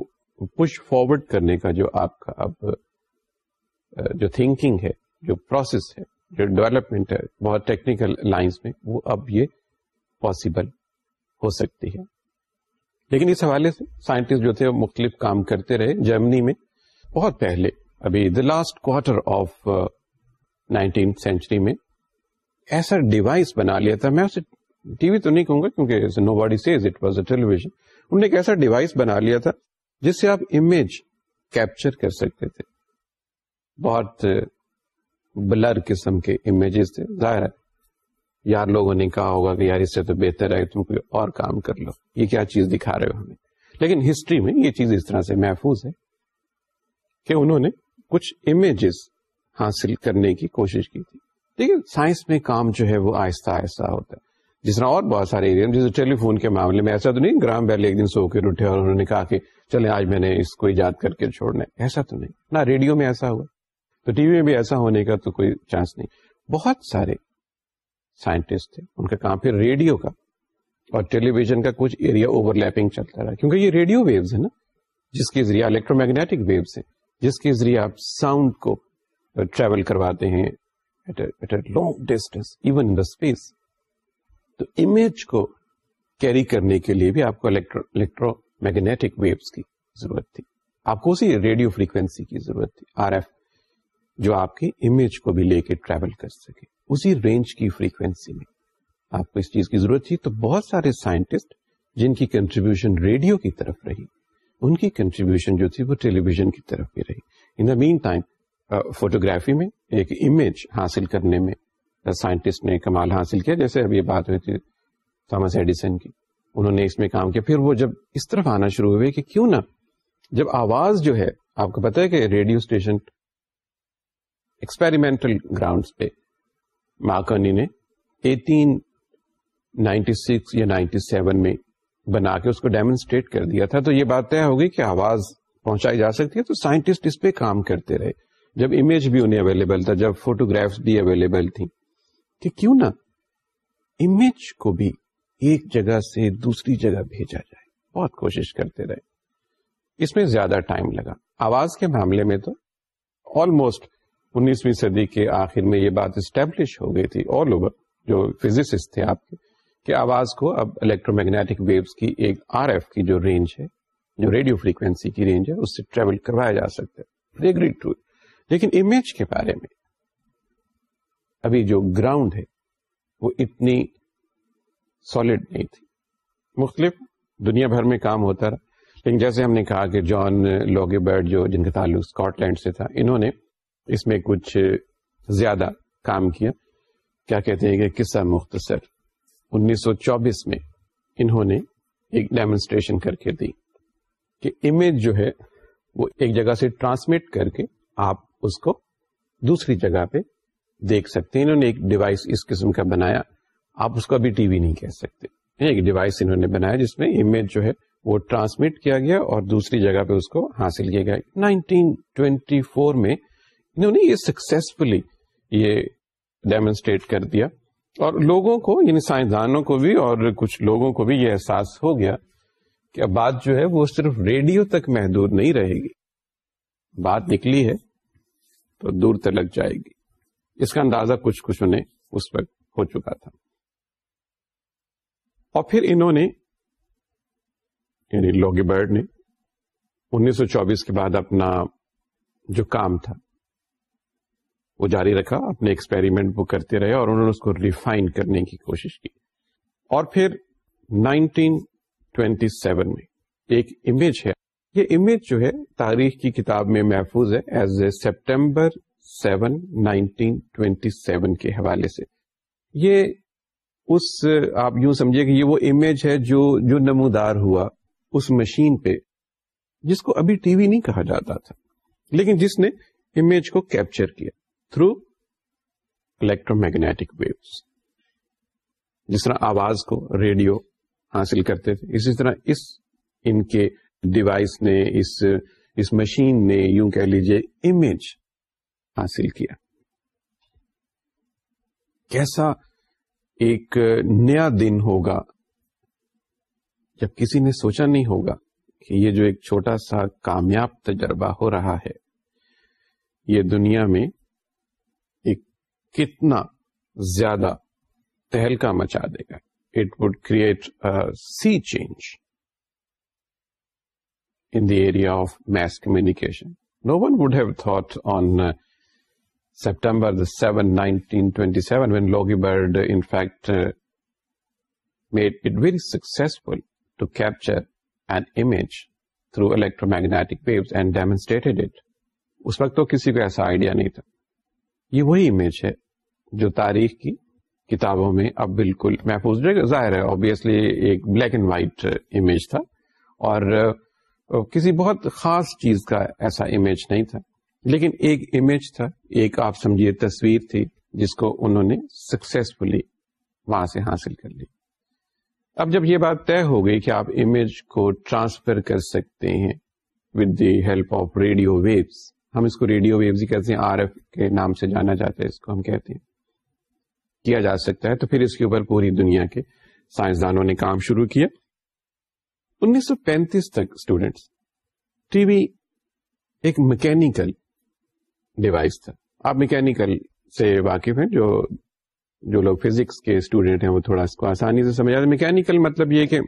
پش فارورڈ کرنے کا جو آپ کا اب جو تھنکنگ ہے جو پروسیس ہے جو ڈیولپمنٹ ہے بہت ٹیکنیکل لائنس میں وہ اب یہ پاسبل ہو سکتی ہے لیکن اس حوالے سے سائنٹسٹ جو تھے مختلف کام کرتے رہے جرمنی میں بہت پہلے ابھی the last quarter of nineteen century میں ایسا ڈیوائس بنا لیا تھا میں اسے ٹی وی تو نہیں کہوں گا کیونکہ nobody says it was a انہوں نے ایک ایسا ڈیوائس بنا لیا تھا جس سے آپ امیج کیپچر کر سکتے تھے بہت بلر قسم کے امیجز تھے ظاہر ہے یار لوگوں نے کہا ہوگا کہ یار اس سے تو بہتر ہے تم کوئی اور کام کر لو یہ کیا چیز دکھا رہے ہو ہمیں لیکن ہسٹری میں یہ چیز اس طرح سے محفوظ ہے کہ انہوں نے کچھ امیجز حاصل کرنے کی کوشش کی تھی ہے سائنس میں کام جو ہے وہ آہستہ آہستہ ہوتا ہے جس طرح اور بہت سارے ایریا جیسے ٹیلی فون کے معاملے میں ایسا تو نہیں گرام بیل ایک دن سو کے اٹھے اور انہوں نے کہا کہ چلے آج میں نے اس کو ایجاد کر کے چھوڑنا ہے ایسا تو نہیں نہ ریڈیو میں ایسا ہوا تو ٹی وی میں بھی ایسا ہونے کا تو کوئی چانس نہیں بہت سارے سائنٹسٹ تھے ان کا کام پھر ریڈیو کا اور ٹیلی ویژن کا کچھ ایریا اوور لیپنگ چلتا رہا کیونکہ یہ ریڈیو ویوز ہے نا جس کے ذریعے الیکٹرو میگنیٹک ویوز ہے جس کے ذریعے آپ ساؤنڈ کو ٹریول کرواتے ہیں لانگ ڈسٹینس ایون اسپیس تو امیج کو کیری کرنے کے لیے بھی آپ کو الیکٹرو میگنیٹک کی ضرورت تھی آپ کو اسی ریڈیو فریکوینسی کی ضرورت تھی آر ایف جو آپ کی امیج کو بھی لے کے ٹریول کر سکے اسی رینج کی فریکوینسی میں آپ کو اس چیز کی ضرورت تھی تو بہت سارے سائنٹسٹ جن کی کنٹریبیوشن ریڈیو کی طرف رہی ان کی کنٹریبیوشن جو تھی وہ ٹیلی ویژن کی طرف بھی رہی ان دا مین ٹائم فوٹوگرافی میں ایک امیج حاصل کرنے میں سائنٹسٹ نے کمال حاصل کیا جیسے ابھی بات ہوئی تھی تھامس ایڈیسن کی انہوں نے اس میں کام کیا پھر وہ جب اس طرف آنا شروع ہوئے کہ کیوں نہ جب آواز جو ہے آپ کو پتا ہے کہ ریڈیو اسٹیشن ایکسپیریمنٹل گراؤنڈ پہ ماکنی نے ایٹین نائنٹی سکس یا نائنٹی سیون میں بنا کے اس کو ڈیمونسٹریٹ کر دیا تھا تو یہ بات طے ہوگی کہ آواز پہنچائی جا سکتی ہے تو سائنٹسٹ اس پہ کام کرتے رہے جب امیج بھی انہیں اویلیبل تھا جب فوٹوگرافس بھی اویلیبل تھی کہ کیوں نہ امیج کو بھی ایک جگہ سے دوسری جگہ بھیجا جائے بہت کوشش کرتے رہے اس میں زیادہ ٹائم لگا آواز کے معاملے میں تو آلموسٹ انیسویں صدی کے آخر میں یہ بات اسٹیبلش ہو گئی تھی آل اوور جو فزسسٹ تھے آپ کے کہ آواز کو اب الیکٹرو میگنیٹک ویوس کی ایک آر ایف کی جو رینج ہے جو ریڈیو فریکوینسی کی رینج ہے اس سے ٹریول کروایا جا سکتا ہے لیکن امیج کے بارے میں ابھی جو گراؤنڈ ہے وہ اتنی سالڈ نہیں تھی مختلف دنیا بھر میں کام ہوتا رہا لیکن جیسے ہم نے کہا کہ جان لوگ جو جن کا تعلق اسکاٹ لینڈ سے تھا انہوں نے اس میں کچھ زیادہ کام کیا کیا کہتے ہیں کہ قصہ مختصر انیس سو چوبیس میں انہوں نے ایک ڈیمونسٹریشن کر کے دی کہ امیج جو ہے وہ ایک جگہ سے ٹرانسمٹ کر کے آپ اس کو دوسری جگہ پہ دیکھ سکتے ہیں انہوں نے ایک ڈیوائس اس قسم کا بنایا آپ اس کو ابھی ٹی وی نہیں کہہ سکتے یعنی ایک ڈیوائس انہوں نے بنایا جس میں امیج جو ہے وہ ٹرانسمٹ کیا گیا اور دوسری جگہ پہ اس کو حاصل کیا گیا نائنٹین ٹوینٹی فور میں انہوں نے یہ سکسیسفلی یہ ڈیمونسٹریٹ کر دیا اور لوگوں کو یعنی سائنسدانوں کو بھی اور کچھ لوگوں کو بھی یہ احساس ہو گیا کہ بات جو ہے وہ صرف ریڈیو تک محدود نہیں رہے گی بات نکلی ہے تو دور لگ جائے گی اس کا اندازہ کچھ کچھ انہیں اس وقت ہو چکا تھا اور پھر انہوں نے یعنی لوگی برڈ نے انیس سو چوبیس کے بعد اپنا جو کام تھا وہ جاری رکھا اپنے ایکسپیریمنٹ وہ کرتے رہے اور انہوں نے اس کو ریفائن کرنے کی کوشش کی اور پھر نائنٹین ٹوینٹی سیون میں ایک امیج ہے یہ امیج جو ہے تاریخ کی کتاب میں محفوظ ہے as a September seven nineteen seven کے حوالے سے یہ اس آپ یوں سمجھے امیج ہے جو جو نمودار ہوا اس مشین پہ جس کو ابھی ٹی وی نہیں کہا جاتا تھا لیکن جس نے امیج کو کیپچر کیا تھرو الیکٹرو میگنیٹک ویوس جس طرح آواز کو ریڈیو حاصل کرتے تھے اسی طرح اس ان کے ڈیوائس نے اس اس مشین نے یوں کہہ لیجیے امیج حاصل کیا کیسا ایک نیا دن ہوگا جب کسی نے سوچا نہیں ہوگا کہ یہ جو ایک چھوٹا سا کامیاب تجربہ ہو رہا ہے یہ دنیا میں ایک کتنا زیادہ تہلکا مچا دے گا it would create sea change in in the the area of mass communication. No one would have thought on uh, uh, September 7, 1927, when fact, made it very successful to capture an image through electromagnetic waves and demonstrated it. اس وقت تو کسی کو ایسا idea نہیں تھا یہ وہی امیج ہے جو تاریخ کی کتابوں میں اب بالکل محفوظ ظاہر ہے ایک بلیک اینڈ وائٹ امیج تھا اور uh, کسی بہت خاص چیز کا ایسا امیج نہیں تھا لیکن ایک امیج تھا ایک آپ سمجھیے تصویر تھی جس کو انہوں نے سکسیسفلی وہاں سے حاصل کر لی اب جب یہ بات طے ہو گئی کہ آپ امیج کو ٹرانسفر کر سکتے ہیں with the help of radio waves ہم اس کو ریڈیو ویوز ہی کہتے ہیں آر ایف کے نام سے جانا جاتا ہے اس کو ہم کہتے ہیں کیا جا سکتا ہے تو پھر اس کے اوپر پوری دنیا کے سائنسدانوں نے کام شروع کیا انیس سو پینتیس تک اسٹوڈینٹس ٹی وی ایک میکینیکل ڈیوائس تھا آپ میکینکل سے واقف ہیں جو جو لوگ فزکس کے اسٹوڈینٹ ہیں وہ تھوڑا اس کو آسانی سے سمجھا دے میکینکل مطلب یہ کہ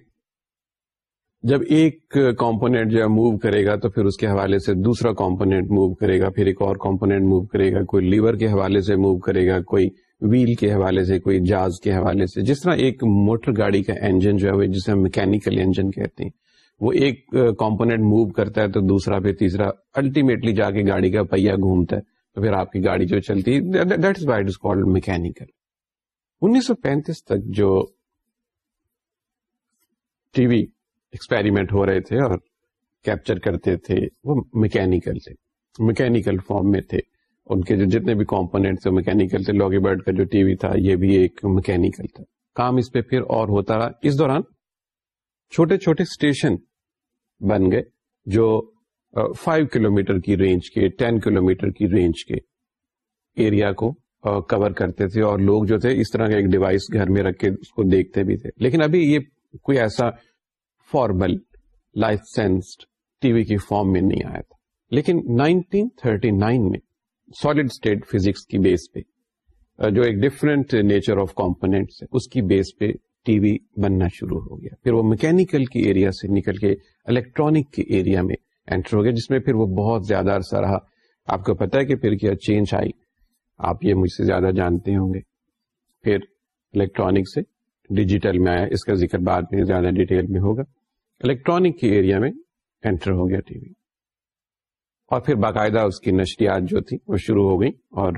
جب ایک کمپونیٹ جو موو کرے گا تو پھر اس کے حوالے سے دوسرا کمپونیٹ موو کرے گا پھر ایک اور کمپونیٹ موو کرے گا کوئی لیور کے حوالے سے موو کرے گا کوئی ویل کے حوالے سے کوئی جاز کے حوالے سے جس طرح ایک موٹر گاڑی کا انجن جو ہے جسے ہم میکینکل انجن کہتے ہیں وہ ایک کمپونیٹ موو کرتا ہے تو دوسرا پھر تیسرا الٹیمیٹلی جا کے گاڑی کا پہیا گھومتا ہے تو پھر آپ کی گاڑی جو چلتی ہے پینتیس تک جو ٹی وی ایکسپیریمنٹ ہو رہے تھے اور کیپچر کرتے تھے وہ میکینکل تھے میکینکل فارم میں تھے ان کے جو جتنے بھی کمپونیٹ تھے میکینکل تھے لوگی برڈ کا جو ٹی وی تھا یہ بھی ایک میکینکل تھا کام اس پہ پھر اور ہوتا رہا اس دوران چھوٹے چھوٹے اسٹیشن بن گئے جو فائیو کلو میٹر کی رینج کے ٹین کلو میٹر کی رینج کے ایریا کو کور کرتے تھے اور لوگ جو تھے اس طرح کا ایک ڈیوائس گھر میں رکھ کے اس کو دیکھتے بھی تھے لیکن ابھی یہ کوئی ایسا فارمل لائسنسڈ ٹی وی کی فارم میں نہیں آیا تھا لیکن 1939 میں سالڈ اسٹیٹ فزکس کی بیس پہ جو ایک ڈفرنٹ نیچر آف کمپونیٹس ہے اس کی بیس پہ ٹی وی بننا شروع ہو گیا پھر وہ میکینکل ایریا سے نکل کے الیکٹرانک کے ایریا میں انٹر ہو گیا جس میں پھر وہ بہت زیادہ عرصہ رہا آپ کو پتا ہے کہ پھر کیا چینج آئی آپ یہ مجھ سے زیادہ جانتے ہوں گے پھر الیکٹرانک سے ڈیجیٹل میں آیا اس کا ذکر بعد میں زیادہ ڈیٹیل میں ہوگا الیکٹرانک کے ایریا میں انٹر ہو گیا ٹی وی اور پھر باقاعدہ اس کی نشریات جو تھی وہ شروع ہو گئی اور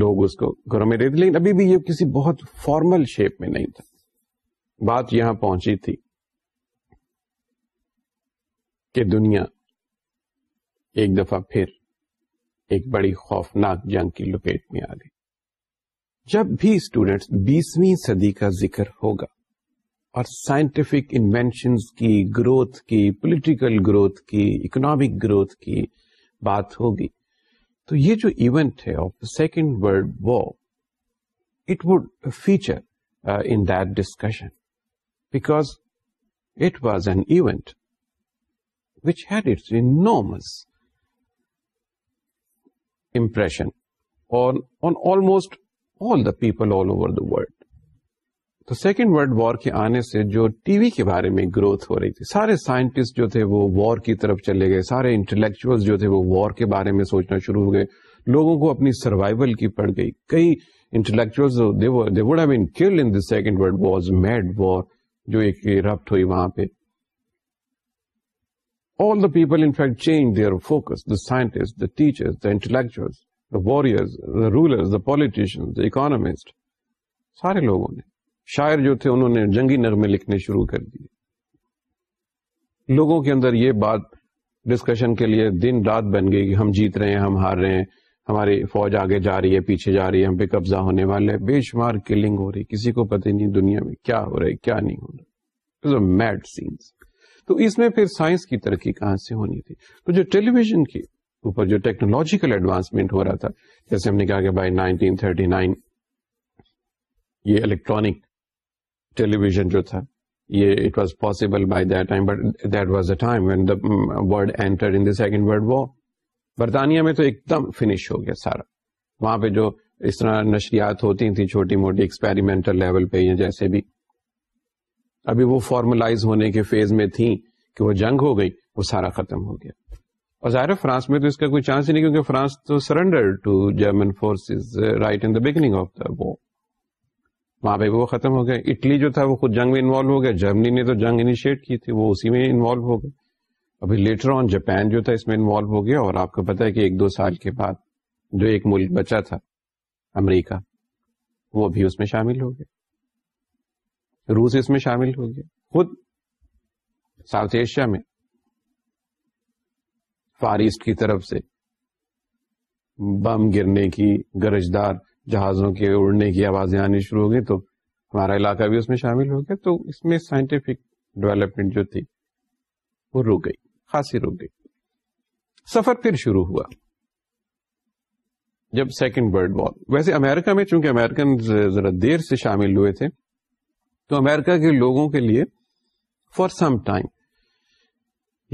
لوگ اس کو گھروں میں رہتے لیکن ابھی بھی یہ کسی بہت فارمل شیپ میں نہیں تھا بات یہاں پہنچی تھی کہ دنیا ایک دفعہ پھر ایک بڑی خوفناک جنگ کی لپیٹ میں آ گئی جب بھی اسٹوڈینٹس بیسویں صدی کا ذکر ہوگا اور سائنٹیفک انوینشنز کی گروتھ کی پولیٹیکل گروتھ کی اکنامک گروتھ کی بات ہوگی تو یہ جو ایونٹ ہے of second world war it would feature in discussion because it was an event which had its enormous impression on almost all the people all over the world تو second world war کے آنے سے جو T V کے بارے میں growth ہو رہی تھی سارے سائنٹسٹ جو تھے وہ وار کی طرف چلے گئے سارے انٹلیکچوئل جو تھے وہ وار کے بارے میں سوچنا شروع ہو گئے لوگوں کو اپنی سروائول کی پڑ گئی کئی intellectual second wars made war جو ایک ربٹ ہوئی وہاں پہ all the people in fact change their ruler the war the politicians سارے لوگوں نے شاعر جو تھے انہوں نے جنگی نغمے لکھنے شروع کر دیے لوگوں کے اندر یہ بات ڈسکشن کے لیے دن رات بن گئی کہ ہم جیت رہے ہیں ہم ہار رہے ہیں ہماری فوج آگے جا رہی ہے پیچھے جا رہی ہے ہم پہ قبضہ ہونے والے بے شمار کلنگ ہو رہی کسی کو پتہ نہیں دنیا میں کیا ہو رہا ہے کیا نہیں ہو رہا میڈ سینس تو اس میں پھر سائنس کی ترقی کہاں سے ہونی تھی تو جو ٹیلی ویژن کے اوپر جو ٹیکنالوجیکل ایڈوانسمنٹ ہو رہا تھا جیسے ہم نے کہا کہ بھائی نائنٹین تھرٹی نائن یہ الیکٹرانک ٹیلی ویژن جو تھا یہ it was was possible by that time a when the the enter in second world war برطانیہ میں تو ایک دم فنش ہو گیا سارا وہاں پہ جو اس طرح نشریات ہوتی تھیں چھوٹی موٹی ایکسپیریمنٹل لیول پہ یا جیسے بھی ابھی وہ فارملائز ہونے کے فیز میں تھیں کہ وہ جنگ ہو گئی وہ سارا ختم ہو گیا اور ظاہر فرانس میں تو اس کا کوئی چانس ہی نہیں کیونکہ فرانس تو surrender forces right in the beginning of the war وہاں پہ وہ ختم ہو گیا اٹلی جو تھا وہ خود جنگ میں انوالو ہو گیا جرمنی نے تو جنگ انیشیٹ کی تھی وہ اسی میں انوالو ہو گئے ابھی لیٹر آن جاپان جو تھا اس میں انوالو ہو گیا اور آپ کو پتا ہے کہ ایک دو سال کے بعد جو ایک ملک بچا تھا امریکہ وہ بھی اس میں شامل ہو گیا روس اس میں شامل ہو گیا خود ساؤتھ ایشیا میں فار ایسٹ کی طرف سے بم گرنے کی گرجدار جہازوں کے اڑنے کی آوازیں آنی شروع ہو گئی تو ہمارا علاقہ بھی اس میں شامل ہو گیا تو اس میں سائنٹیفک ڈیولپمنٹ جو تھی وہ رک گئی خاصی رک گئی سفر پھر شروع ہوا جب سیکنڈ ورلڈ وال ویسے امریکہ میں چونکہ امیرکن ذرا دیر سے شامل ہوئے تھے تو امریکہ کے لوگوں کے لیے فار سم ٹائم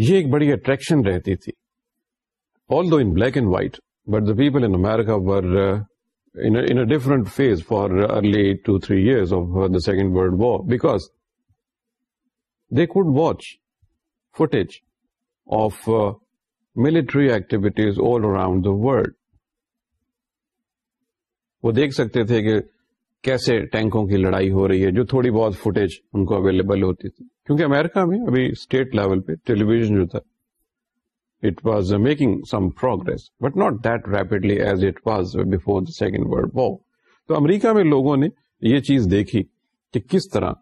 یہ ایک بڑی اٹریکشن رہتی تھی although in black and white but the people in America were in different phase for early two three year of the second world war back they would watch footage of military activities all around the world وہ دیکھ سکتے تھے کہ کیسے ٹینکوں کی لڑائی ہو رہی ہے جو تھوڑی بہت فوٹےج ان کو اویلیبل ہوتی تھی کیونکہ امیرکا میں ابھی اسٹیٹ لیول پہ ٹیلیویژن جو تھا it was making some progress but not rapidly as it was before world war تو امریکہ میں لوگوں نے یہ چیز دیکھی کہ کس طرح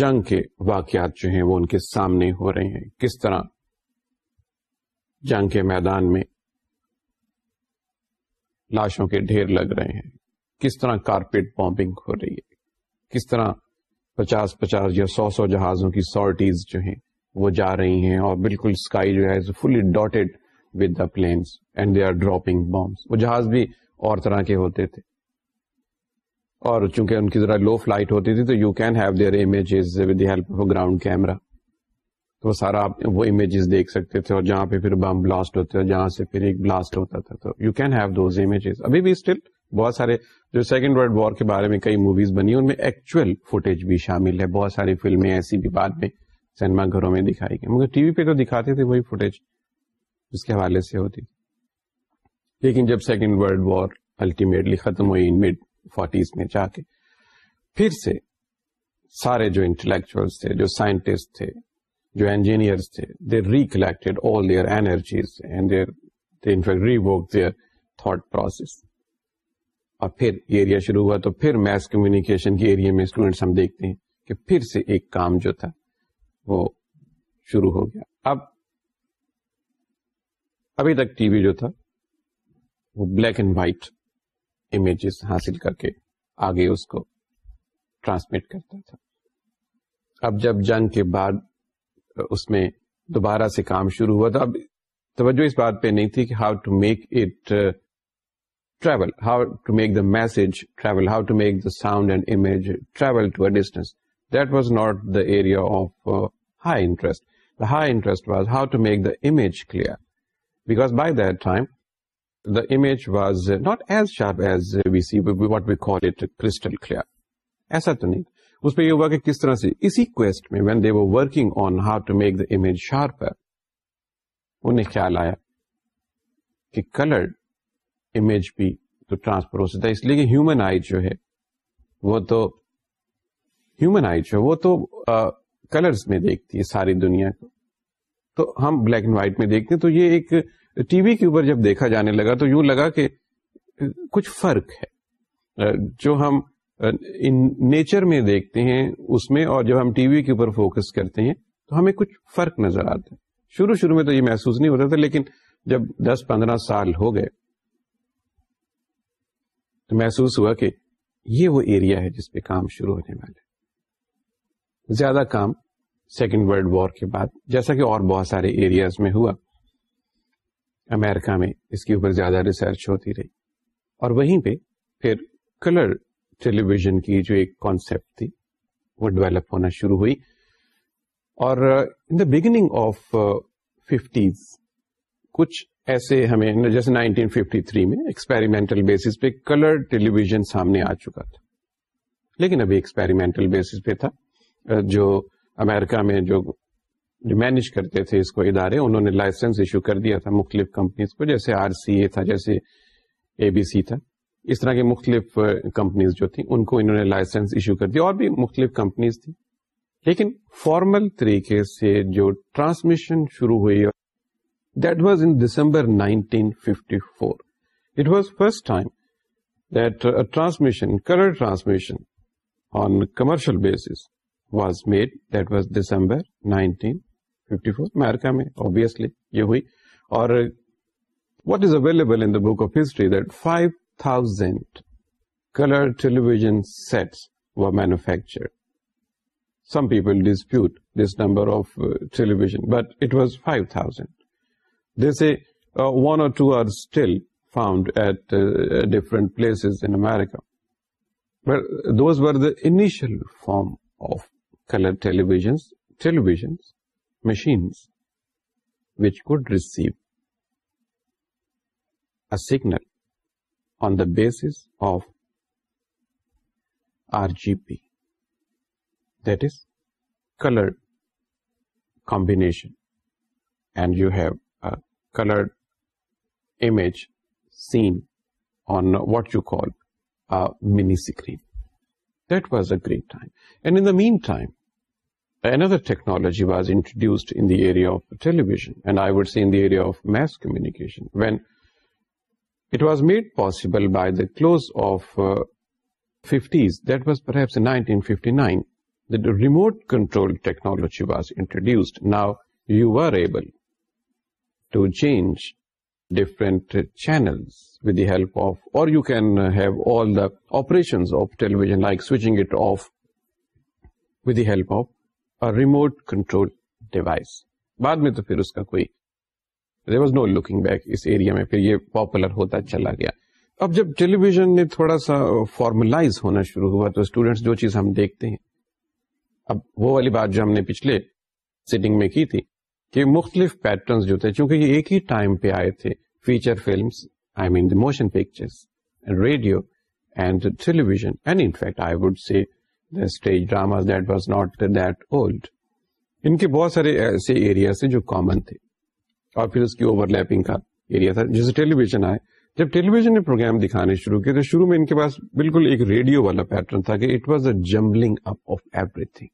جنگ کے واقعات جو ہیں وہ ان کے سامنے ہو رہے ہیں کس طرح جنگ کے میدان میں لاشوں کے ڈھیر لگ رہے ہیں کس طرح کارپیٹ بامبنگ ہو رہی ہے کس طرح پچاس پچاس یا سو سو جہازوں کی سارٹیز جو ہیں وہ جا رہی ہیں اور بالکل اسکائی جو ہے fully dotted with the planes and they are dropping bombs وہ جہاز بھی اور طرح کے ہوتے تھے اور چونکہ ان کی ذرا لو فلائٹ ہوتی تھی تو you can have their images with help of ground camera تو وہ سارا آپ وہ امیجز دیکھ سکتے تھے اور جہاں پہ پھر بم بلاسٹ ہوتے تھے جہاں سے پھر ایک بلاسٹ ہوتا تھا تو you can have those images ابھی بھی اسٹل بہت سارے جو سیکنڈ ورلڈ وار کے بارے میں کئی موویز بنی ان میں ایکچوئل فوٹیج بھی شامل ہے بہت ساری فلمیں ایسی بھی بعد میں سینما گھروں میں دکھائی گئی مگر ٹی وی پہ تو دکھاتے تھے وہی فوٹیج اس کے حوالے سے ہوتی لیکن جب سیکنڈ ورلڈ وار الٹیمیٹلی ختم ہوئی ان مڈ فورٹیز میں جا کے پھر سے سارے جو انٹلیکچوئلس تھے جو سائنٹسٹ تھے جو انجینئر تھے they all their energies thought process اور پھر یہ ایریا شروع ہوا تو پھر میس کمیونیکیشن کے ایریا میں اسٹوڈینٹس ہم دیکھتے ہیں کہ پھر سے ایک کام جو تھا وہ شروع ہو گیا اب ابھی تک ٹی وی جو تھا وہ بلیک اینڈ وائٹ امیجز حاصل کر کے آگے اس کو ٹرانسمٹ کرتا تھا اب جب جنگ کے بعد اس میں دوبارہ سے کام شروع ہوا تھا اب توجہ اس بات پہ نہیں تھی کہ how to make it travel how to make the message travel how to make the sound and image travel to a distance that was not the area of high interest was how to make the back bite was not as shortly ایسا تو نہیں اس پہ یہ ہوگا کہ working on how to make the image sharper خیال آیا کہ کلرڈ امیج بھی تو ٹرانسفر ہو سکتا ہے اس لیے کہ ہیومن آئی جو ہے وہ تو ہیومن آئی جو ہے وہ تو کلرز میں دیکھتی ہے ساری دنیا کو تو ہم بلیک اینڈ وائٹ میں دیکھتے ہیں تو یہ ایک ٹی وی کے اوپر جب دیکھا جانے لگا تو یوں لگا کہ کچھ فرق ہے جو ہم نیچر میں دیکھتے ہیں اس میں اور جب ہم ٹی وی کے اوپر فوکس کرتے ہیں تو ہمیں کچھ فرق نظر آتا ہے شروع شروع میں تو یہ محسوس نہیں ہوتا تھا لیکن جب دس پندرہ سال ہو گئے تو محسوس ہوا کہ یہ وہ ایریا ہے جس پہ کام شروع ہونے والے زیادہ کام سیکنڈ ورلڈ وار کے بعد جیسا کہ اور بہت سارے ایریاز میں ہوا امیرکا میں اس کے اوپر زیادہ ریسرچ ہوتی رہی اور وہیں پہ پھر کلر ٹیلی ویژن کی جو ایک کانسیپٹ تھی وہ ڈیولپ ہونا شروع ہوئی اور in the beginning of fifties کچھ ایسے ہمیں جیسے 1953 میں ایکسپیریمنٹل بیسس پہ کلر ٹیلی ویژن سامنے آ چکا تھا لیکن ابھی ایکسپیریمنٹل بیسس پہ تھا جو امریکہ میں جو مینج کرتے تھے اس کو ادارے انہوں نے لائسنس ایشو کر دیا تھا مختلف کمپنیز کو جیسے آر سی اے تھا جیسے اے بی سی تھا اس طرح کی مختلف کمپنیز جو تھی ان کو انہوں نے لائسنس ایشو کر دیا اور بھی مختلف کمپنیز تھی لیکن فارمل طریقے سے جو ٹرانسمیشن شروع ہوئی that was in nineteen fifty four it was first time that transmission current transmission on commercial basis was made that was December 1954 fifty four America میں یہ ہوئی اور what is available dispute this number of television but it was five thousand this a one اور two are still found at different place America those were the initial form of color televisions, machines which could receive a signal on the basis of RGB, that is color combination, and you have a colored image seen on what you call a mini screen. That was a great time. And in the meantime, another technology was introduced enough ٹیکویژنڈ I would see mass communication what was made possible by those of fifties was per remote control technology was introduced now you are able different channel operation like switching of remote control device بعد میں تو پھر اس کا کوئی اس area میں پھر یہ popular ہوتا چلا گیا اب جب ٹیلی ویژن نے تھوڑا سا فارملائز ہونا شروع ہوا تو اسٹوڈینٹس جو چیز ہم دیکھتے ہیں اب وہ والی بات جو ہم نے پچھلے سیٹنگ میں کی تھی کہ مختلف پیٹرنز جو تھے چونکہ یہ ایک ہی ٹائم پہ آئے تھے feature films I mean the motion picture radio and television and I see ان کے بہت سارے ایسے ایریاز تھے جو کامن تھے اور پھر اس کی اوور لیپنگ کا ایریا تھا جیسے ٹیلیویژن آئے جب ٹیلی ویژن نے پروگرام دکھانے شروع کیے تو شروع میں ان کے پاس بالکل ایک ریڈیو والا پیٹرن تھا کہ it was a jumbling up of everything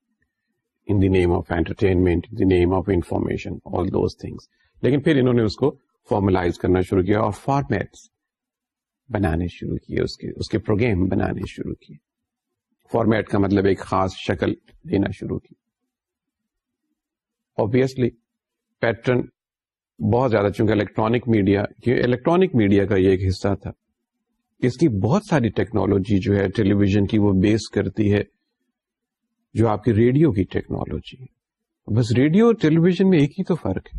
in the name of entertainment the name of information all those things لیکن پھر انہوں نے اس کو فارملائز کرنا شروع کیا اور فارمیٹس بنانے شروع کیے اس کے پروگرام بنانے شروع کیے فارمیٹ کا مطلب ایک خاص شکل لینا شروع کی پیٹرن بہت زیادہ چونکہ الیکٹرانک میڈیا الیکٹرانک میڈیا کا یہ ایک حصہ تھا اس کی بہت ساری ٹیکنالوجی جو ہے ٹیلی ویژن کی وہ بیس کرتی ہے جو آپ کی ریڈیو کی ٹیکنالوجی بس ریڈیو اور ٹیلی ویژن میں ایک ہی تو فرق ہے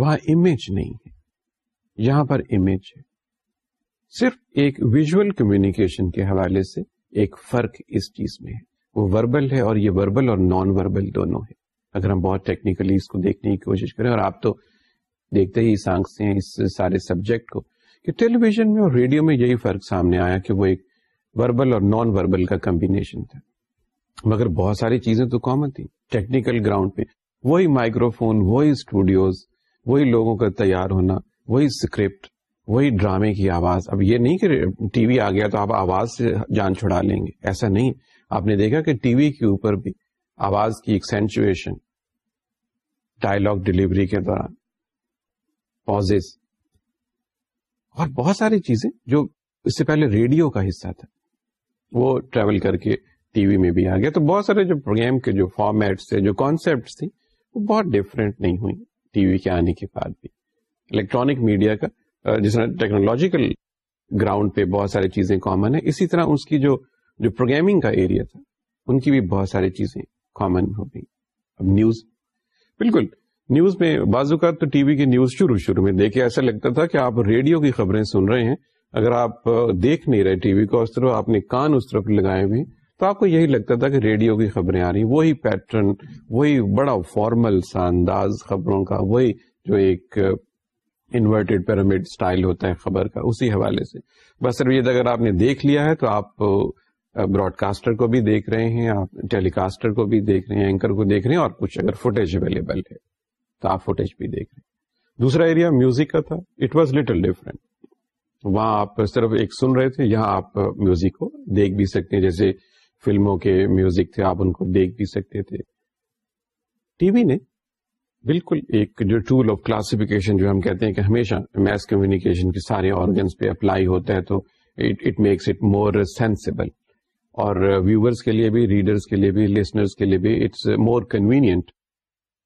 وہاں امیج نہیں ہے یہاں پر امیج ہے صرف ایک ویژول کمیونیکیشن کے حوالے سے ایک فرق اس چیز میں ہے وہ وربل ہے اور یہ وربل اور نان وربل دونوں ہے اگر ہم بہت ٹیکنیکلی اس کو دیکھنے کی کوشش کریں اور آپ تو دیکھتے ہی سانگتے ہیں اس سارے سبجیکٹ کو کہ ٹیلی ویژن میں اور ریڈیو میں یہی فرق سامنے آیا کہ وہ ایک وربل اور نان وربل کا کمبینیشن تھا مگر بہت ساری چیزیں تو کامن تھی ٹیکنیکل گراؤنڈ پہ وہی مائکرو فون وہی اسٹوڈیوز وہی لوگوں کا تیار ہونا وہی اسکرپٹ وہی ڈرامے کی آواز اب یہ نہیں کہ ٹی وی آ گیا تو آپ آواز سے جان چھڑا لیں گے ایسا نہیں آپ نے دیکھا کہ ٹی وی کے اوپر بھی آواز کی ایکسینچویشن ڈائلگ ڈلیوری کے دوران پوزز اور بہت ساری چیزیں جو اس سے پہلے ریڈیو کا حصہ تھا وہ ٹریول کر کے ٹی وی میں بھی آ گیا تو بہت سارے جو پروگرام کے جو فارمیٹس تھے جو کانسیپٹ تھے وہ بہت ڈفرینٹ نہیں ہوئی ٹی وی کے آنے کے بعد بھی الیکٹرانک میڈیا کا جس طرح ٹیکنالوجیکل گراؤنڈ پہ بہت ساری چیزیں کامن ہیں اسی طرح اس کی جو پروگرامنگ کا ایریا تھا ان کی بھی بہت ساری چیزیں کامن ہو گئی اب نیوز بالکل نیوز میں بعض اوقات تو ٹی وی کی نیوز شروع شروع میں دیکھے ایسا لگتا تھا کہ آپ ریڈیو کی خبریں سن رہے ہیں اگر آپ دیکھ نہیں رہے ٹی وی کو اس طرح آپ نے کان اس طرف لگائے ہوئے تو آپ کو یہی لگتا تھا کہ ریڈیو کی خبریں آ رہی ہیں وہی پیٹرن وہی بڑا فارمل سا انداز خبروں کا وہی جو ایک انورٹیڈ پیرامڈ ہوتا ہے خبر کا اسی حوالے سے بس اگر آپ نے دیکھ لیا ہے تو آپ براڈ کاسٹر کو بھی دیکھ رہے ہیں آپ ٹیلی کاسٹر کو بھی دیکھ رہے ہیں اینکر کو دیکھ رہے ہیں اور کچھ اگر فوٹیج اویلیبل ہے تو آپ فوٹیج بھی دیکھ رہے ہیں دوسرا ایریا میوزک کا تھا اٹ واز لٹل ڈفرینٹ وہاں آپ صرف ایک سن رہے تھے یہاں آپ میوزک کو دیکھ بھی سکتے ہیں جیسے فلموں کے میوزک تھے آپ ان کو دیکھ بھی سکتے تھے ٹی وی نے بالکل ایک جو ٹول آف کلاسیفیکیشن جو ہم کہتے ہیں کہ ہمیشہ میس کمیونیکیشن کے سارے آرگنس پہ اپلائی ہوتا ہے تو it makes it more sensible اور ویورس کے لیے بھی ریڈرس کے لیے بھی لسنرس کے لیے بھی it's more convenient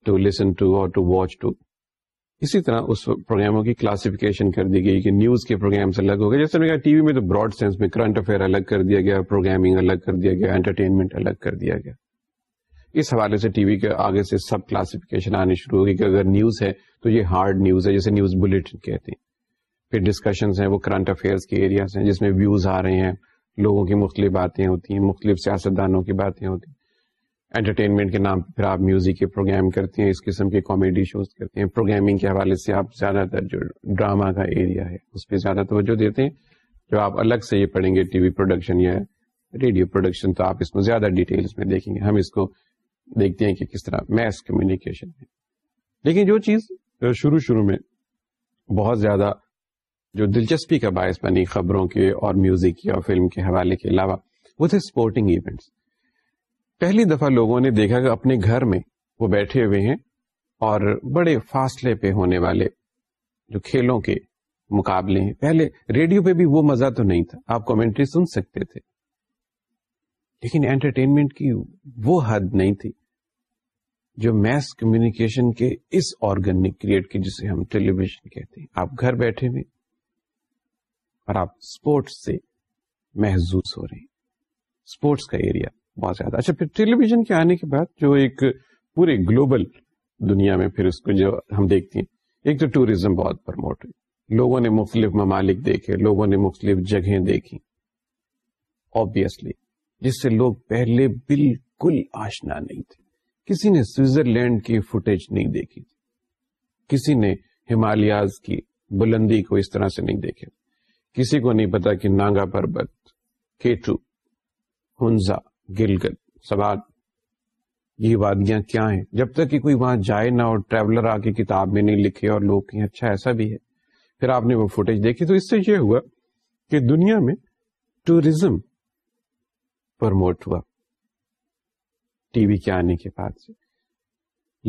to listen to to to اور واچ اسی طرح اس پروگراموں کی کلاسیفیکیشن کر دی گئی کہ نیوز کے پروگرامس الگ ہو گئے جیسے کہا ٹی وی میں تو براڈ سینس میں کرنٹ افیئر الگ کر دیا گیا پروگرامنگ الگ کر دیا گیا انٹرٹینمنٹ الگ کر دیا گیا اس حوالے سے ٹی وی کے آگے سے سب کلاسیفکیشن آنی شروع ہوگی کہ اگر نیوز ہے تو یہ ہارڈ نیوز ہے جیسے نیوز بلیٹن کہتے ہیں پھر ڈسکشنز ہیں وہ کرنٹ افیئرس کے ایریاز ہیں جس میں ویوز آ رہے ہیں لوگوں کی مختلف باتیں ہوتی ہیں مختلف سیاست دانوں کی باتیں ہوتی ہیں انٹرٹینمنٹ کے نام پہ آپ میوزک کے پروگرام کرتے ہیں اس قسم کے کامیڈی شوز کرتے ہیں پروگرامنگ کے حوالے سے آپ زیادہ تر جو ڈراما کا ایریا ہے اس پہ زیادہ توجہ دیتے ہیں جو آپ الگ سے یہ پڑھیں گے ٹی وی پروڈکشن یا ریڈیو پروڈکشن تو آپ اس میں زیادہ ڈیٹیلس میں دیکھیں گے ہم اس کو دیکھتے ہیں کہ کس طرح میس کمیونیکیشن ہے لیکن جو چیز شروع شروع میں بہت زیادہ جو دلچسپی کا باعث بنی خبروں کے اور میوزک کی اور فلم کے حوالے کے علاوہ وہ تھے اسپورٹنگ ایونٹس پہلی دفعہ لوگوں نے دیکھا کہ اپنے گھر میں وہ بیٹھے ہوئے ہیں اور بڑے فاصلے پہ ہونے والے جو کھیلوں کے مقابلے ہیں پہلے ریڈیو پہ بھی وہ مزہ تو نہیں تھا آپ کمنٹری سن سکتے تھے لیکن انٹرٹینمنٹ کی وہ حد نہیں تھی جو میس کمیونیکیشن کے اس آرگن نے کریٹ کی جسے ہم ٹیلی ویژن کہتے ہیں آپ گھر بیٹھے ہوئے اور آپ اسپورٹس سے محظوظ ہو رہے ہیں اسپورٹس کا ایریا بہت زیادہ اچھا پھر ٹیلی ویژن کے آنے کے بعد جو ایک پورے گلوبل دنیا میں پھر اس کو جو ہم دیکھتے ہیں ایک تو ٹوریزم بہت پرموٹ ہے لوگوں نے مختلف ممالک دیکھے لوگوں نے مختلف جگہیں دیکھی آبیسلی جس سے لوگ پہلے بالکل آشنا نہیں تھے کسی نے سوئٹزرلینڈ کی فوٹیج نہیں دیکھی کسی نے ہمالیاز کی بلندی کو اس طرح سے نہیں دیکھے کسی کو نہیں پتا کہ نانگا پربت کیٹو ہنزا گلگت سوال یہ وادیاں کیا ہیں جب تک کہ کوئی وہاں جائے نہ اور ٹریولر آ کے کتاب میں نہیں لکھے اور لوگ کہیں اچھا ایسا بھی ہے پھر آپ نے وہ فوٹیج دیکھی تو اس سے یہ ہوا کہ دنیا میں ٹوریزم پرموٹ ہوا ٹی وی کے آنے کے بعد سے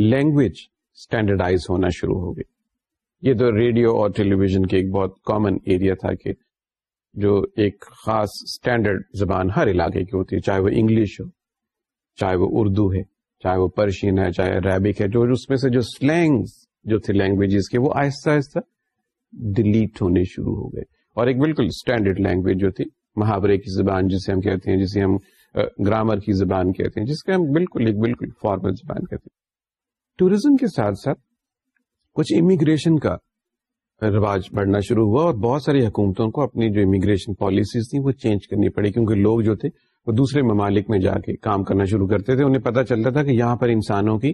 لینگویج اسٹینڈرڈائز ہونا شروع ہو گئی یہ تو ریڈیو اور ٹیلی ویژن کے ایک بہت کامن ایریا تھا کہ جو ایک خاص اسٹینڈرڈ زبان ہر علاقے کی ہوتی ہے چاہے وہ انگلش ہو چاہے وہ اردو ہے چاہے وہ پرشین ہے چاہے عربک ہے جو اس میں سے جو سلینگز جو تھے لینگویجز کے وہ آہستہ آہستہ ڈلیٹ ہونے شروع ہو گئے اور ایک بالکل اسٹینڈرڈ لینگویج جو تھی محاورے کی زبان جسے ہم کہتے ہیں جسے ہم گرامر کی زبان کہتے ہیں جس کے ہم بالکل ایک بالکل فارمل زبان کہتے ہیں ٹوریزم کے ساتھ ساتھ کچھ امیگریشن کا رواج بڑھنا شروع ہوا اور بہت ساری حکومتوں کو اپنی جو امیگریشن پالیسیز تھیں وہ چینج کرنی پڑی کیونکہ لوگ جو تھے وہ دوسرے ممالک میں جا کے کام کرنا شروع کرتے تھے انہیں پتا چلتا تھا کہ یہاں پر انسانوں کی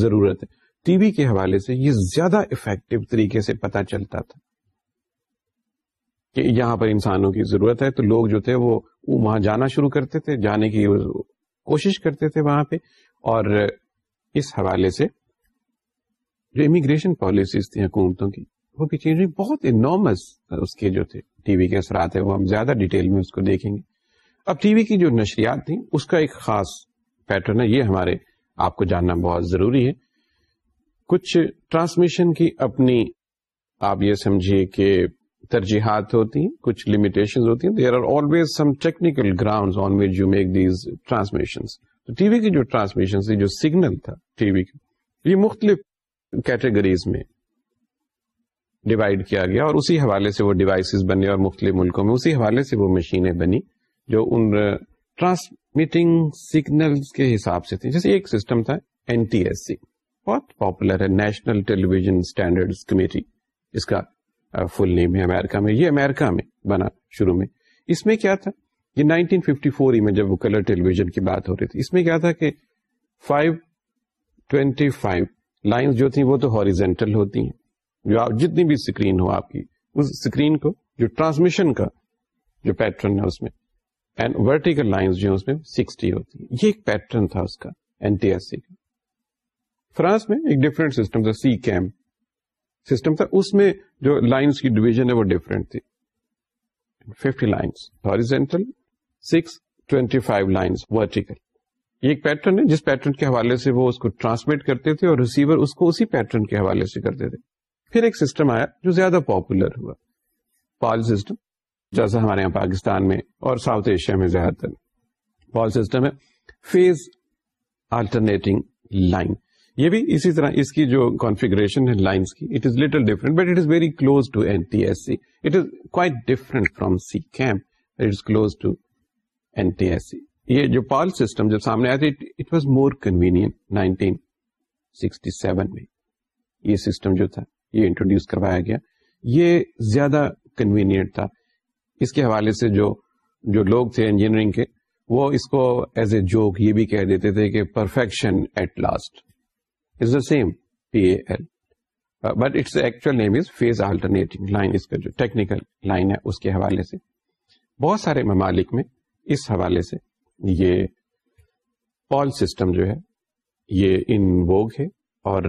ضرورت ہے ٹی وی کے حوالے سے یہ زیادہ افیکٹو طریقے سے پتا چلتا تھا کہ یہاں پر انسانوں کی ضرورت ہے تو لوگ جو تھے وہ وہاں جانا شروع کرتے تھے جانے کی کوشش کرتے تھے وہاں پہ اور اس حوالے سے جو امیگریشن پالیسیز تھیں حکومتوں کی وہ بھی چینج ہوئی بہت انارمس اس کے جو تھے ٹی وی کے اثرات ہیں وہ ہم زیادہ ڈیٹیل میں اس کو دیکھیں گے اب ٹی وی کی جو نشریات تھیں اس کا ایک خاص پیٹرن ہے یہ ہمارے آپ کو جاننا بہت ضروری ہے کچھ ٹرانسمیشن کی اپنی آپ یہ سمجھیے کہ ترجیحات ہوتی ہیں کچھ لمیٹیشن ہوتی ہیں there are always some technical ground on which you make these transmission TV کی جو ٹرانسمیشن جو سگنل تھا ٹی وی یہ مختلف کیٹیگریز میں ڈیوائڈ کیا گیا اور اسی حوالے سے وہ ڈیوائسز بنے اور مختلف ملکوں میں اسی حوالے سے وہ مشینیں بنی جو ان ٹرانسمیٹنگ سگنل کے حساب سے تھی جیسے ایک سسٹم تھا این ٹی ایس سی بہت پاپولر ہے نیشنل ٹیلیویژن اسٹینڈرڈ کمیٹی اس کا فل نیم ہے امیرکا میں یہ امیرکا میں بنا شروع میں اس میں کیا تھا یہ نائنٹین ففٹی فور ہی میں جب وہ کلر ٹیلی ویژن کی بات ہو رہی تھی اس میں کیا تھا کہ فائیو لائنز جو تھیں وہ تو ہاریزینٹل ہوتی ہیں جو آپ جتنی بھی اسکرین ہو آپ کی اس اسکرین کو جو ٹرانسمیشن کا جو پیٹرن ہے اس میں اینڈ ورٹیکل جو اس میں سکسٹی ہوتی ہیں یہ ایک پیٹرن تھا اس کا این ٹی ایس سی کا فرانس میں ایک ڈفرینٹ سسٹم تھا سی کیمپ سسٹم تھا اس میں جو لائنس کی ڈویژن ہے وہ ڈفرینٹ تھی fifty line six twenty five pattern کے حوالے سے وہ اس کو ٹرانسمٹ کرتے تھے اور ریسیور اس کو اسی پیٹرن کے حوالے سے کرتے تھے پھر ایک سسٹم آیا جو زیادہ پاپولر ہوا پال سسٹم جیسا ہمارے یہاں پاکستان میں اور ساؤتھ ایشیا میں زیادہ تر پال سسٹم ہے فیز آلٹرنیٹنگ لائن یہ بھی اسی طرح اس کی جو کانفیگریشن ہے لائنس کی it it is is little bit very close to N T S C it is quite different from SECAM it is close to N T S C یہ جو پال سسٹم جب سامنے آیا تھا more convenient nineteen sixty seven میں یہ system جو تھا یہ انٹروڈیوس کروایا گیا یہ زیادہ کنوینئنٹ تھا اس کے حوالے سے جو جو لوگ تھے انجینئرنگ کے وہ اس کو ایز اے جوک یہ بھی کہہ دیتے تھے کہ perfection at last same P A L but it's actual name is phase alternating line جو ٹیکنیکل لائن ہے اس کے حوالے سے بہت سارے ممالک میں اس حوالے سے یہ پال سسٹم جو ہے یہ ان ووگ ہے اور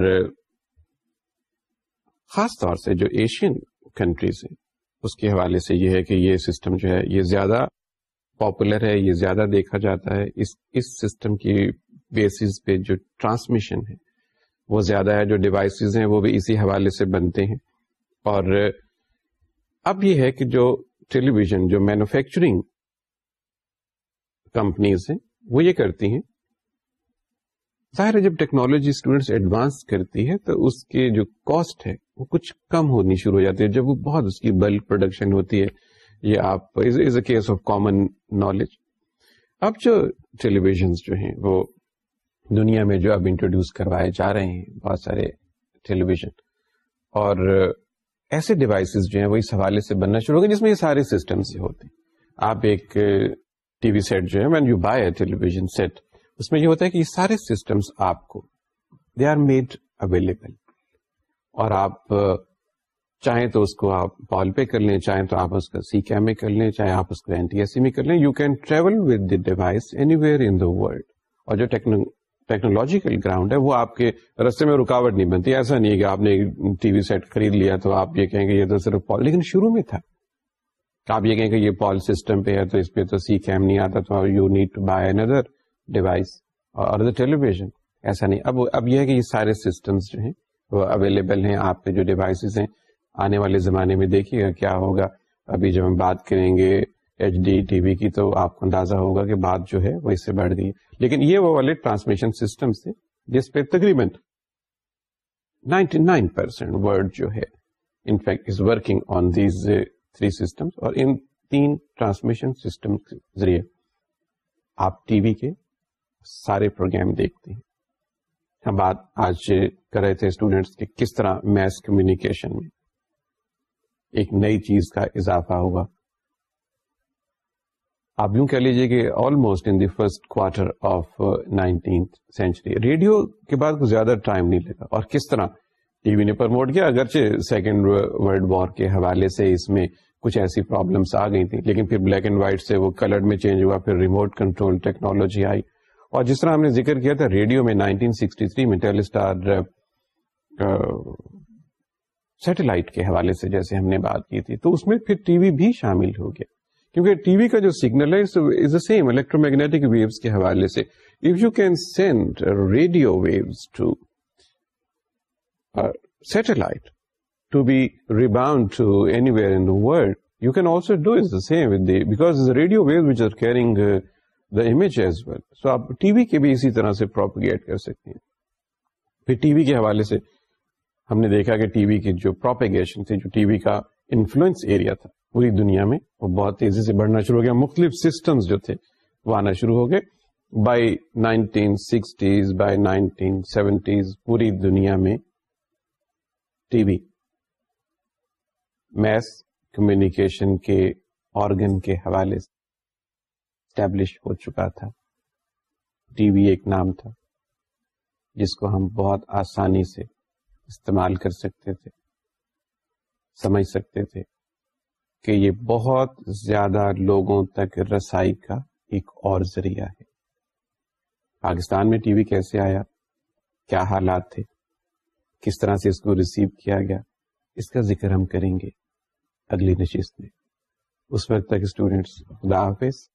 خاص طور سے جو ایشین کنٹریز ہیں اس کے حوالے سے یہ ہے کہ یہ سسٹم جو ہے یہ زیادہ پاپولر ہے یہ زیادہ دیکھا جاتا ہے اس سسٹم کی بیسز پہ جو ٹرانسمیشن ہے وہ زیادہ ہے جو ڈیوائسیز ہیں وہ بھی اسی حوالے سے بنتے ہیں اور اب یہ ہے کہ جو ٹیلی ویژن جو مینوفیکچرنگ کمپنیز ہیں وہ یہ کرتی ہیں ظاہر ہے جب ٹیکنالوجی اسٹوڈینٹس ایڈوانس کرتی ہے تو اس کے جو کاسٹ ہے وہ کچھ کم ہونی شروع ہو جاتی ہے جب وہ بہت اس کی بلک پروڈکشن ہوتی ہے یہ آپ is a case of common knowledge اب جو ٹیلی ویژنس جو ہیں وہ دنیا میں جو اب انٹروڈیوس کروائے جا رہے ہیں بہت سارے ٹیلی ویژن اور ایسے ڈیوائسز جو ہیں وہ اس حوالے سے بننا شروع ہو گئے جس میں یہ سارے ہوتے ہیں آپ ایک ٹی وی سیٹ جو ہے when you buy television set اس میں یہ ہوتا ہے کہ یہ سارے سسٹمس آپ کو دے آر میڈ اویلیبل اور آپ چاہیں تو اس کو آپ پال پے کر لیں چاہیں تو آپ اس کا سی کیم میں کر لیں چاہے آپ اس کو این ٹی ایس سی میں کر لیں you can travel with device anywhere in the world اور جو ٹیکنالوجیکل گراؤنڈ ہے وہ آپ کے رستے میں رکاوٹ نہیں بنتی ایسا نہیں ہے آپ نے ٹی وی سیٹ خرید لیا تو آپ یہ کہیں گے یہ تو صرف پال لیکن شروع میں تھا آپ یہ کہیں گے یہ پال سسٹم پہ ہے تو اس پہ تو سی کیم نہیں آتا تو you need to buy another device اور ادر ٹیلیویژن ایسا نہیں اب اب یہ ہے کہ یہ سارے سسٹمس جو ہیں وہ اویلیبل ہیں آپ کے جو ڈیوائسیز ہیں آنے والے زمانے میں دیکھیے گا کیا ہوگا ابھی جب ہم بات کریں گے ایچ ڈی ٹی وی کی تو آپ کو اندازہ ہوگا کہ بات جو ہے وہ اس سے بڑھ گئی لیکن یہ وہ والے ٹرانسمیشن سسٹم تھے جس پہ تقریباً جو ہے تھری سسٹم اور ان تین ٹرانسمیشن سسٹم کے ذریعے آپ ٹی وی کے سارے پروگرام دیکھتے ہیں ہم بات آج کر رہے تھے اسٹوڈینٹس کے کس طرح میس کمیونیکیشن میں ایک نئی چیز کا اضافہ ہوا آپ یوں کہہ لیجیے کہ almost in the first quarter of nineteenth century radio کے بعد کچھ زیادہ ٹائم نہیں لگا اور کس طرح ٹی وی نے پرموٹ کیا اگرچہ سیکنڈ ولڈ وار کے حوالے سے اس میں کچھ ایسی پرابلمس آ گئی تھی لیکن پھر بلیک اینڈ وائٹ سے وہ کلر میں چینج ہوا پھر ریموٹ کنٹرول ٹیکنالوجی آئی اور جس طرح ہم نے ذکر کیا تھا ریڈیو میں 1963 میں ٹیل اسٹار سیٹلائٹ کے حوالے سے جیسے ہم نے بات کی تھی تو اس میں پھر ٹی وی بھی شامل ہو گیا کیونکہ ٹی وی کا جو سگنل ہے سیم الیکٹرو میگنیٹک ویوز کے حوالے سے if you can send radio waves to satellite to be rebound to anywhere in world you can also do is the same with the because radio waves which are carrying the image as well so آپ T V کے بھی اسی طرح سے propagate کر سکتے ہیں پھر ٹی وی کے حوالے سے ہم نے دیکھا کہ ٹی وی کی جو پروپیگیشن تھی جو ٹی وی کا انفلوئنس ایریا تھا پوری دنیا میں وہ بہت تیزی سے بڑھنا شروع ہو گیا مختلف سسٹمز جو تھے وہ آنا شروع ہو گئے by nineteen sixties by nineteen seventies پوری دنیا میں ٹی وی میس کمیونیکیشن کے آرگن کے حوالے سے اسٹیبلش ہو چکا تھا ٹی وی ایک نام تھا جس کو ہم بہت آسانی سے استعمال کر سکتے تھے سمجھ سکتے تھے کہ یہ بہت زیادہ لوگوں تک رسائی کا ایک اور ذریعہ ہے پاکستان میں ٹی وی کیسے آیا کیا حالات تھے کس طرح سے اس کو ریسیو کیا گیا اس کا ذکر ہم کریں گے اگلی نشست میں اس وقت تک اسٹوڈینٹس خدا حافظ